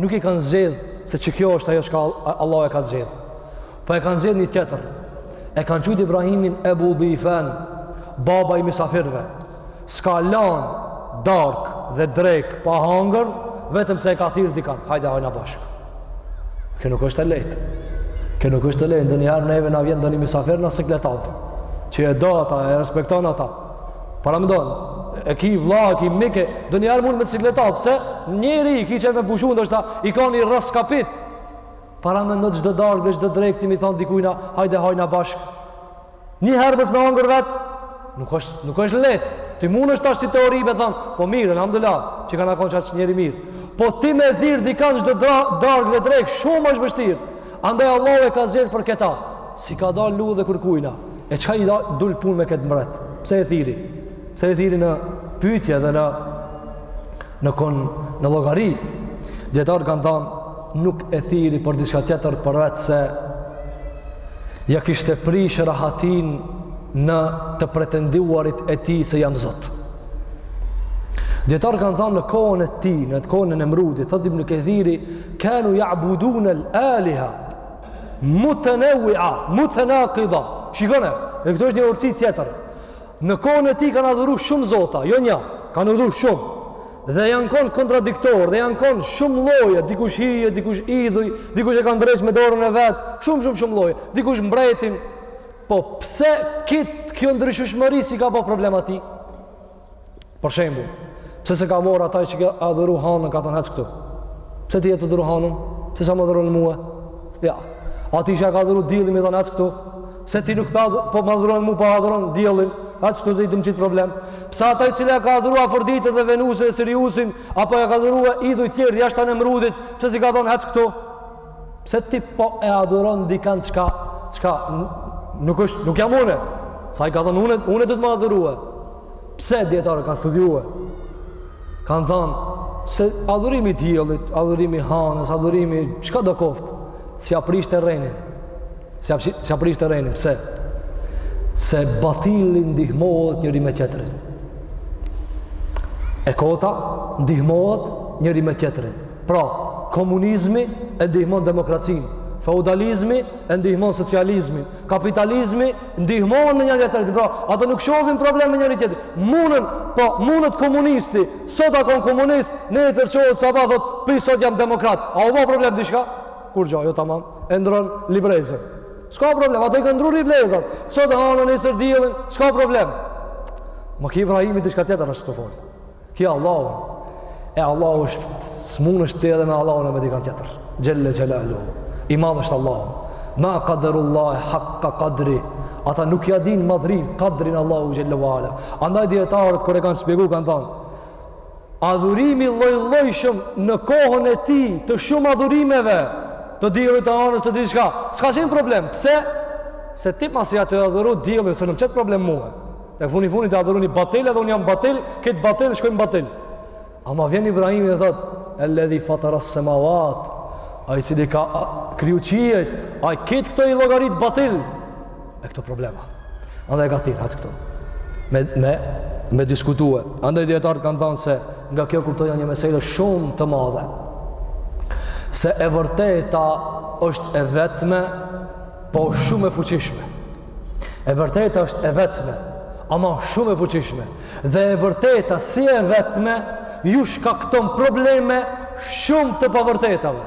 nuk i kanë zgjedh se qekjo është ajo që Allahu e ka zgjedh. Po e kanë zgjedh një tjetër. E kanë qujtë Ibrahimin Ebu Difen, baba i misafirve. S'ka lanë darkë dhe drekë pa hangër, vetëm se e ka thirrë dikan. Hajde, hajna bashkë. Kjo nuk është e lejtë. Kjo nuk është e lejtë. Ndonjëherë neve na vjen ndonjë misafir na sikletav. Që e do ata, e respekton ata. Paramendo, e ki vla, e ki mike, ndonjëherë mund me sikleta, pse njeri i ki qejf me pushu, ndoshta je kan i rraskapit, Paramendo çdo darkë dhe çdo drekë ti me i thon dikujna, hajde hajna bashk. Një herë mos me hangër vet, nuk është nuk është lehtë. Ti mundesh tash si teori me thon, po mirë, alhamdulillah, që kanka kon qaj njeri mirë. Po ti me thirr dikan çdo darkë dhe drekë, shumë është vështirë. Andaj Allahu e ka zgjedh për këta. S'i ka dal lu dhe kurkujna. E çka i dul punë me këtë mbret? Pse e thirri? Pse e thirri në pyetje dhe në në kon në llogari? Dijetarët kanë thanë nuk e thirri për diçka tjetër përveç se ia kishte prish rahatinë në të pretenduarit e tij se jam zot dijetarët kanë thanë në kohën e tij në kohën e Nemrudit thot Ibni Kethiri kanu jabudune aliha muteneuia mutenakida shikone edhe këtu është një urtësi tjetër në kohën e tij kanë adhuru shumë zota jo nja kanë adhuru shumë Dhe janë kon kontradiktorë, dhe janë kon shumë lloje, dikush yje, dikush idhuj, dikush e ka ndreq me dorën e vet, shumë shumë shumë lloje, dikush mbretin. Po pse krejt kjo ndryshueshmëri s'i ka ba problem atij? Për shembull, pse s'e ka marr ata që ka adhuru hanën, ka thanë ec këtu. Pse ti je tu adhuru hanën? Pse s'më adhuron mua? Ja. Atij që ka adhuru diellin me thanë ec këtu. Pse ti nuk po m'adhuron mu, po adhuron diellin? Ec këtu se du me t'qit problem. Pse ata i cili ka adhuru Afroditën dhe Venusin e Siriusin, apo ka adhurue idhuj tjerë jashta Nemrudit, pse s'i ka thonë hec këtu? Pse ti po e adhuron dikan çka, çka nuk, është, nuk jam une? S'i ka thonë une, une du të më adhurue. Pse? Dijetarët kanë studiue, kanë thonë, se adhurimi i diellit, adhurimi i hanës, adhurimi, çkado koftë, s'ia prishte rrenën. S'ia prish, s'ia prishte rrenën, pse? Se batili ndihmohet njëri me tjetrin. E kota ndihmohet njëri me tjetrin. Pra, komunizmi e ndihmon demokracinë, feudalizmi e ndihmon socializmin, kapitalizmi ndihmon njëri tjetrin. Pra, ato nuk shofin problem me njëri tjetrin. Munën, po, munet komunisti, sot a kon komunist, nesër çohet sabah, thot, pej sot jam demokrat. A u ba problem diçka? Kurgjo, jo tamam. E ndron librezën. S'ka problem, ata i kanë ndru librezat. Sot hanën, nesër diellin, s'ka problem. Ama ki Ibrahimi diçka tjetër është tu fol. Ki Allahu. E Allahu është s'munesh ti edhe me Allahun e me dikan tjetër. Xhelle xhelaluhu. I madhë është Allahu. Ma qaderullahi haqqa qadri. Ata nuk ja din madhrinë, kadrin Allahut xhelle ve ala. Andaj dijetarët kur e kanë spjegu, kanë thonë, Adhurimi i lloj-llojshëm në kohën e tij, të shumë adhurimeve, të diellit të hanës të diçka, s'ka qenë problem. Pse? Se ti masi je tu adhuru diellin, se nuk m'qet problem mua. Te funi funit ti adhuron batil edhe un jam batil, krejt batil shkojm batil. Ama vjen Ibrahimi dhe thotë, "Alladhi fatara as-samawat" Ai cili ka kriju qiejt, ai krejt këto i llogarit batil. me këto problema. Andaj e ka thirrë, hec këtu. Me, me, me diskutue. Andaj dijetarët kanë thanë se nga kjo kuptojna një mesele shumë të madhe. Se e vërteta është e vetme, po shumë e fuqishme. E vërteta është e vetme, ama shumë e fuqishme. Dhe e vërteta si e vetme, ju shkakton probleme shumë të pavërtetave.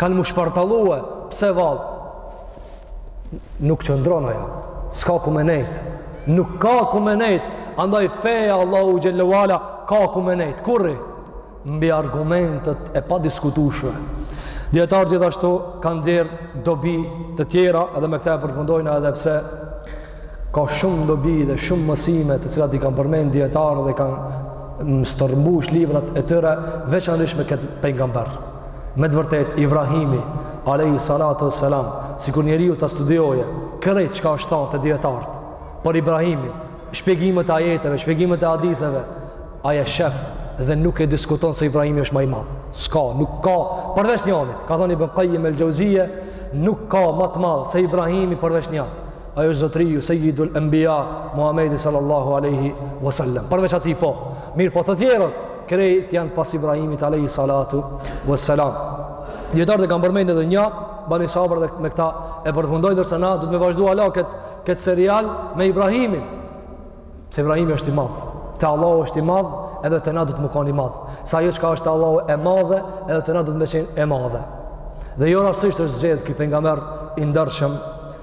Kanë m'u shpartallue, pse vallë? Nuk qëndron ajo, s'ka ku me nejtë. Nuk ka ku me nejtë, andaj feja e Allahut xhelle ve ala ka ku me nejtë. Ku rri? Mbi argumentet e padiskutushme. Dijetarët gjithashtu kanë nxjerrë dobi të tjera edhe me këta e përfundojna edhe pse Ka shumë dobi dhe shumë mësime të cilat i kanë përmend dijetarët dhe kanë stërmbush librat e tyre veçanërisht me këtë pejgamber. Me të vërtetë Ibrahimi alayhi salatu wassalam, sikur njeriu ta studiojë krejt çka është thanë te dijetarët për Ibrahimin, shpjegimet e ajeteve, shpjegimet e haditheve, ai e shef dhe nuk e diskuton se Ibrahimi është ma i madh. S'ka, nuk ka përveç njanit. Ka thanë Ibn Qayyim el-Jauziyje, nuk ka ma të madh se Ibrahimi përveç njanit. Ai është zotëriu sejidul enbija Muhammedi sallallahu aleyhi wasallam. Përveç atij po. Mirëpo të tjerët, krejt janë pas Ibrahimit aleyhi salatu wasallam. Dijetarët e kanë përmend edhe nja, bani sabër dhe me këta e përfundoj, ndërse na duhet me vazhdu hala këtë, këtë serial me Ibrahimin. Se Ibrahimi është i madh. Te Allahu është i madh edhe te na duhet me kon i madh. Se ajo çka është te Allahu e madhe edhe te na duhet me qenë e madhe. Dhe jo rastësisht është zgjedhë ky pejgamber i ndershëm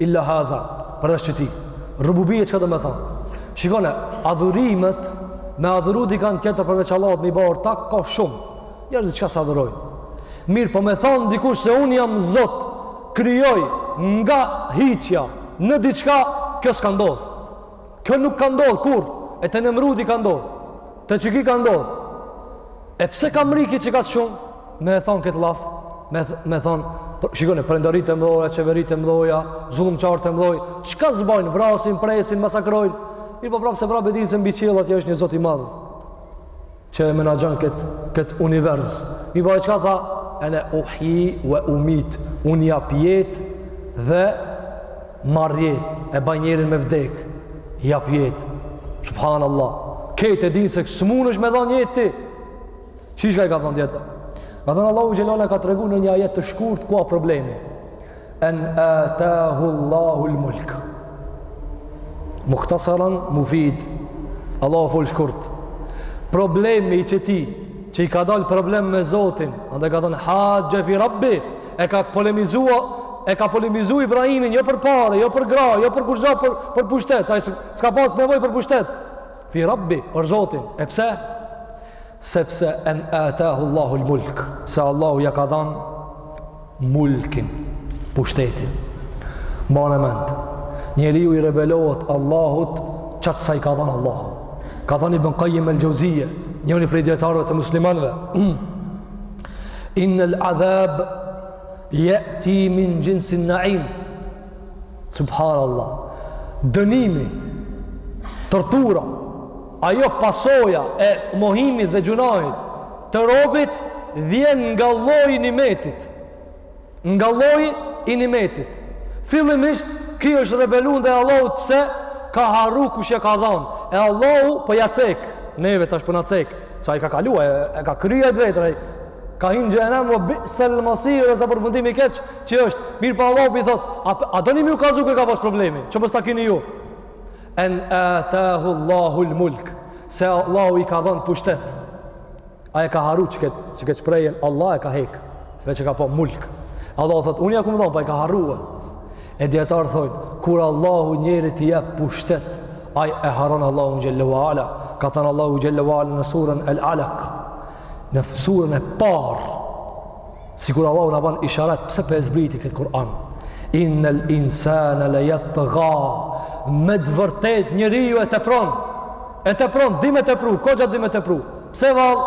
Illa hadha, përveç qëtij. Rububije çka domethanë? Shikone, adhurimet me adhuru dikan tjetër përveç Allahut me i ba ortak, ka shumë. Njerëzit çka s'adhurojnë. Mirëpo me thanë dikush se unë jam zot, krijoj nga hiçja në diçka, kjo s'ka ndodhë. Kjo nuk ka ndodh kurrë. E te Nemrudi ka ndodh. Te qiky ka ndodh. E pse s'ka Amerika që ka shumë me e thonë këtë llaf. Me, me thonë, po, shikoni, perandoritë e mdhaja, qeveritë e mdhaja, zullumqarët e mdhaj, çka s'bajnë, vrasin, presin, masakrojnë, mirëpo prapë se prapë e dinë se mbi qiejt është një zot i madh. që e menaxhon këtë kët univers. Po ai çka tha, ene uhji ve umit, unë jap jetë dhe marr jetë, e baj njerin me vdek, jap jetë, subhanallah, krejt e dinë se s'mundesh me dhanë jetë ti, si çka i ka dhanë jetë? Ka thonë Allahu xhel-le ve ala ka tregu në një ajet të shkurt, ku a problemi? En atahu Allahu al-mulk. Mukhtasaran mufid. Allahu fol shkurt. Problemi i qeti, që i ka dal problem me Zotin, andaj ka thënë haxhe fi Rabbi, e ka polemizua, e ka polemizuar Ibrahimin jo për pare, jo për gra, jo për kurgja, për për pushtet, ai s'ka pas nevojë për pushtet. Fi Rabbi, për Zotin. E pse? Sepse en atahu Allahu al-mulk. Se Allahu ja ka dhënë Mulkin, pushtetin. Mbane mend, njeriu i rebelohet Allahut qaq sa i ka dhënë Allahu. Ka thënë Ibn Kajim el-Xheuzije, njëri prej dijetarëve të muslimanve. Innel adhab je'ti min xhinsin naim. Subhanallah. Dënimi, tortura, ajo pasoja e mohimit dhe gjunahit të robit vjen nga lloji i nimetit. Nga lloji i nimetit. Fillimisht ky është rebelu ndaj Allahut pse ka harru kush ja ka dhënë. E Allahu po ja cek, neve tash po na cek, sa i ka kaluar, e, e ka kryer vetë Ka hinë xhenem, ve bi'sel masir dhe sa përfundimi keq që është. Mirëpo Allahu po thot, a, a doni me ju kallzu ku e ka pas problemi, që mos ta kini ju. En atahu Allahu l'mulk, se Allahu i ka dhënë pushtet. Ai e ka harru qët, qët shprehje, Allah e ka hekë, veç e ka pa mulk. Allahu thot, unë ja kam dhënë, po po e ka harrue. E dijetarët thojnë, kur Allahu njerit i jep pushtet, ai e harron Allahun xhel-le ve ala. Ka thënë Allahu xhel-le ve ala në suren el Alak. në suren e parë sikur Allahu na bën isharet pse po e zbret këtë Kur'an innal insana la yatgha me të vërtet njeriu e tepron e tepron di me tepru koxha di me tepru pse vall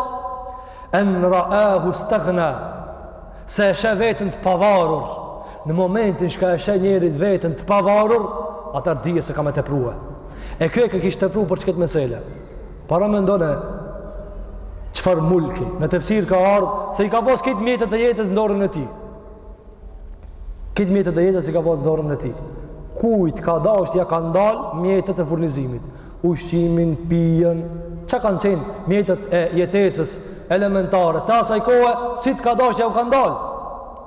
en raahu staghna se e sheh veten të pavarur në momentin çka e sheh njeri veten të pavarur atëherë dije se ka me teprua e ky e kish tepru për qët mesele Paramendone, çfarë mulki, në tefsir ka ardh, se i ka pas kejt mjetet e jetës n'dorën e tij. Kejt mjetet e jetës i ka pas n'dorën e tij. Kujt ka dasht ja ka ndal mjetet e furnizimit, ushqimin, pijen, që kanë qenë mjetet e jetesës elementare, t'asaj kohe, si të ka dasht jau ka ndal.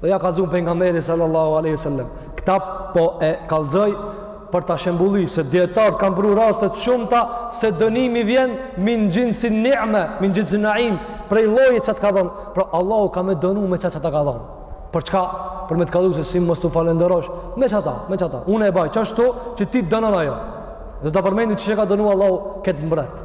Dhe ja kallxon pejgamberi sallallahu alaihi wasallam. Këta po e kallxoj për ta shembullu se dijetarët kanë pru raste të shumta se dënimi vjen min jinsin ni'me, min jinsin na'im, prej llojit që të ka dhënë. Pra Allahu ka me dënu me çka të ka dhënë. Për çka? Për me të kallxu se si mos t'u falënderosh. Me çata, me çata. Unë e baj çashtu që ti dënon ajo. Dhe ta përmendi qysh e ka dënu Allahu këtë mbret.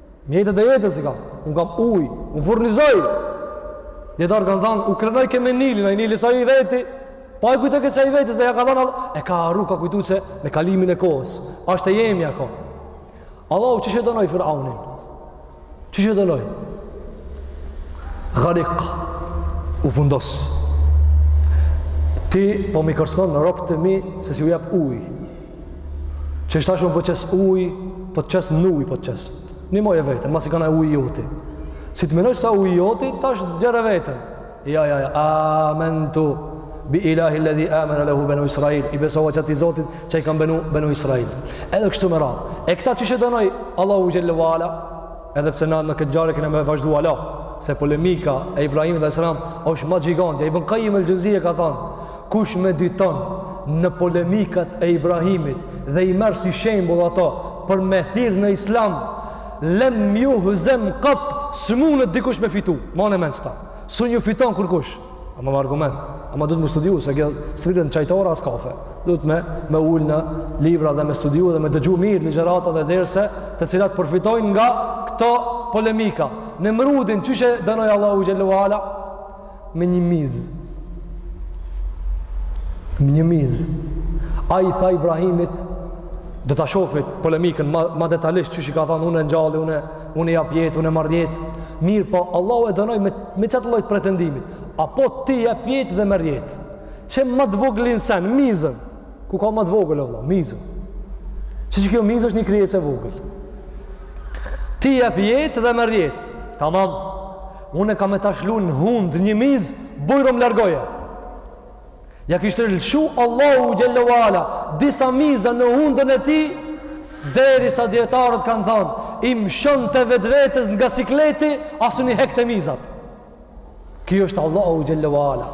Mjetet e jetës i kam. Unë kam uj, unë furnizoj. Dijetarët kanë thanë, u krenojke me Nilin, ai Nili s'a i veti. Po e kujtojke s'a i veti, se ja ka dhanë, e ka harru, ka kujtu se me kalimin e kohës asht e jemja kjo. Allahu qysh e dënoj Firaunin? Qysh e dënoj? Garik, u fundos. Ti po m'i kërcnon robtë e mi, se s'ju jep uj. Qe tash po qes uj, po t'qes n'uj, po t'qes. Nimoje veten, masi kanë uj joti. Si të menojsh s'a uj joti, tash nxjerre veten. Ja, ja, ja, amentu bi ilahi ledhi amene lehu benu Israel, i besova qati Zotit që i kanë benu, benu Israel. Edhe kështu me radhë. E këta qysh e dënoj Allahu xhele ve ala, Edhe pse na në këtë ngjarje kena me vazhdu hala, se polemika e Ibrahimit alayhis salam është ma gjigantja. Ibn Qayyim al-Jawziyya ka thanë, kush mediton në polemikat e Ibrahimit dhe i merr si shembull ato për me thirr në Islam, lem yuhzam qat, s'mundet dikush me fitu. Mane n'mend qeta. S'un ju fiton kurkush. Ama me argument. Ama duhet me studiu, se kjo sfilën çajtore as kafe. Duhet me, me u ul në libra dhe me studiu dhe me dëgju mirë ligjerata dhe derse të cilat përfitojnë nga këto polemika. Nemrudin, qysh e dënoj Allahu xhele ve ala? Me një mizë. Me një mizë. Ai i tha Ibrahimit, do ta shofmi polemikën ma, ma detalisht, qysh i ka thanë, unë e ngjalli, unë e Unë jap jetë, unë marr jetë. Mirë, po Allahu e dënoi me me çat lloj pretendimi. A po, ti jap jetë dhe merr jetë. Qe ma të voglin sen, mizën. Ku ka ma të vogël vëlla, mizën. Çi që kjo mizë është një krijesë e vogël. Ti jap jetë dhe merr jetë. Tamam. Unë kam me ta lshu në hund një mizë, bujrum largoje. Ja kishte lëshu Allahu xhele ve ala disa miza në hundën e tij derisa dijetarët kanë thanë i mshonte vetvetes nga sikleti e s'un i hekte mizat ky është Allahu xhele ve ala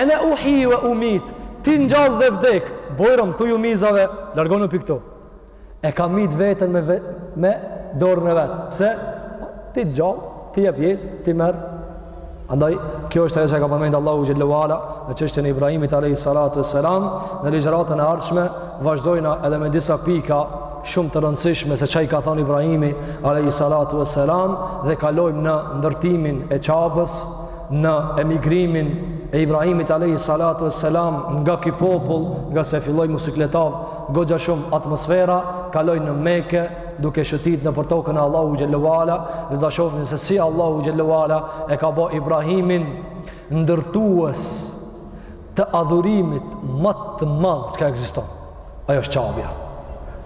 ene uhji ve umit ti ngjall dhe vdek bujrum thuju mizave largonu prej këtu E ka myt veten me, ve, me dorën e vet. Pse? Ti ngjall, ti jep jetë, ti merr. Andaj, kjo është ajo që ka përmend Allahu Xhele ue ala në çështjen e Ibrahimit Alejhi Salatu ue Selam. Në ligjëratën e ardhshme, vazhdojna edhe me disa pika shumë të rëndësishme se ça i ka thonë Ibrahimi Alejhi Salatu ue Selam dhe kalojmë në ndërtimin e Qabes, në emigrimin e Ibrahimit Alejhi Salatu ue Selam nga ki popull, nga se filloi m'u sikletos Goxha shumë atmosfera kaloi në Meke duke shëtit nëpër tokën e Allahut Xhele ue ala dhe ta shofim se si Allahu Xhele ue ala e ka bo Ibrahimin ndërtuës të adhurimit më të madh çka ekziston. Ajo është Qabja.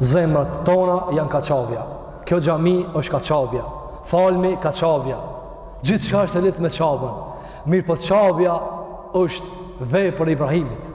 Zemrat tona janë ka Qabja. Kjo xhami është ka Qabja. Falmi ka Qabja. Gjithçka është e lidht me Qaben. Mirëpo Qabja është vepër e Ibrahimit.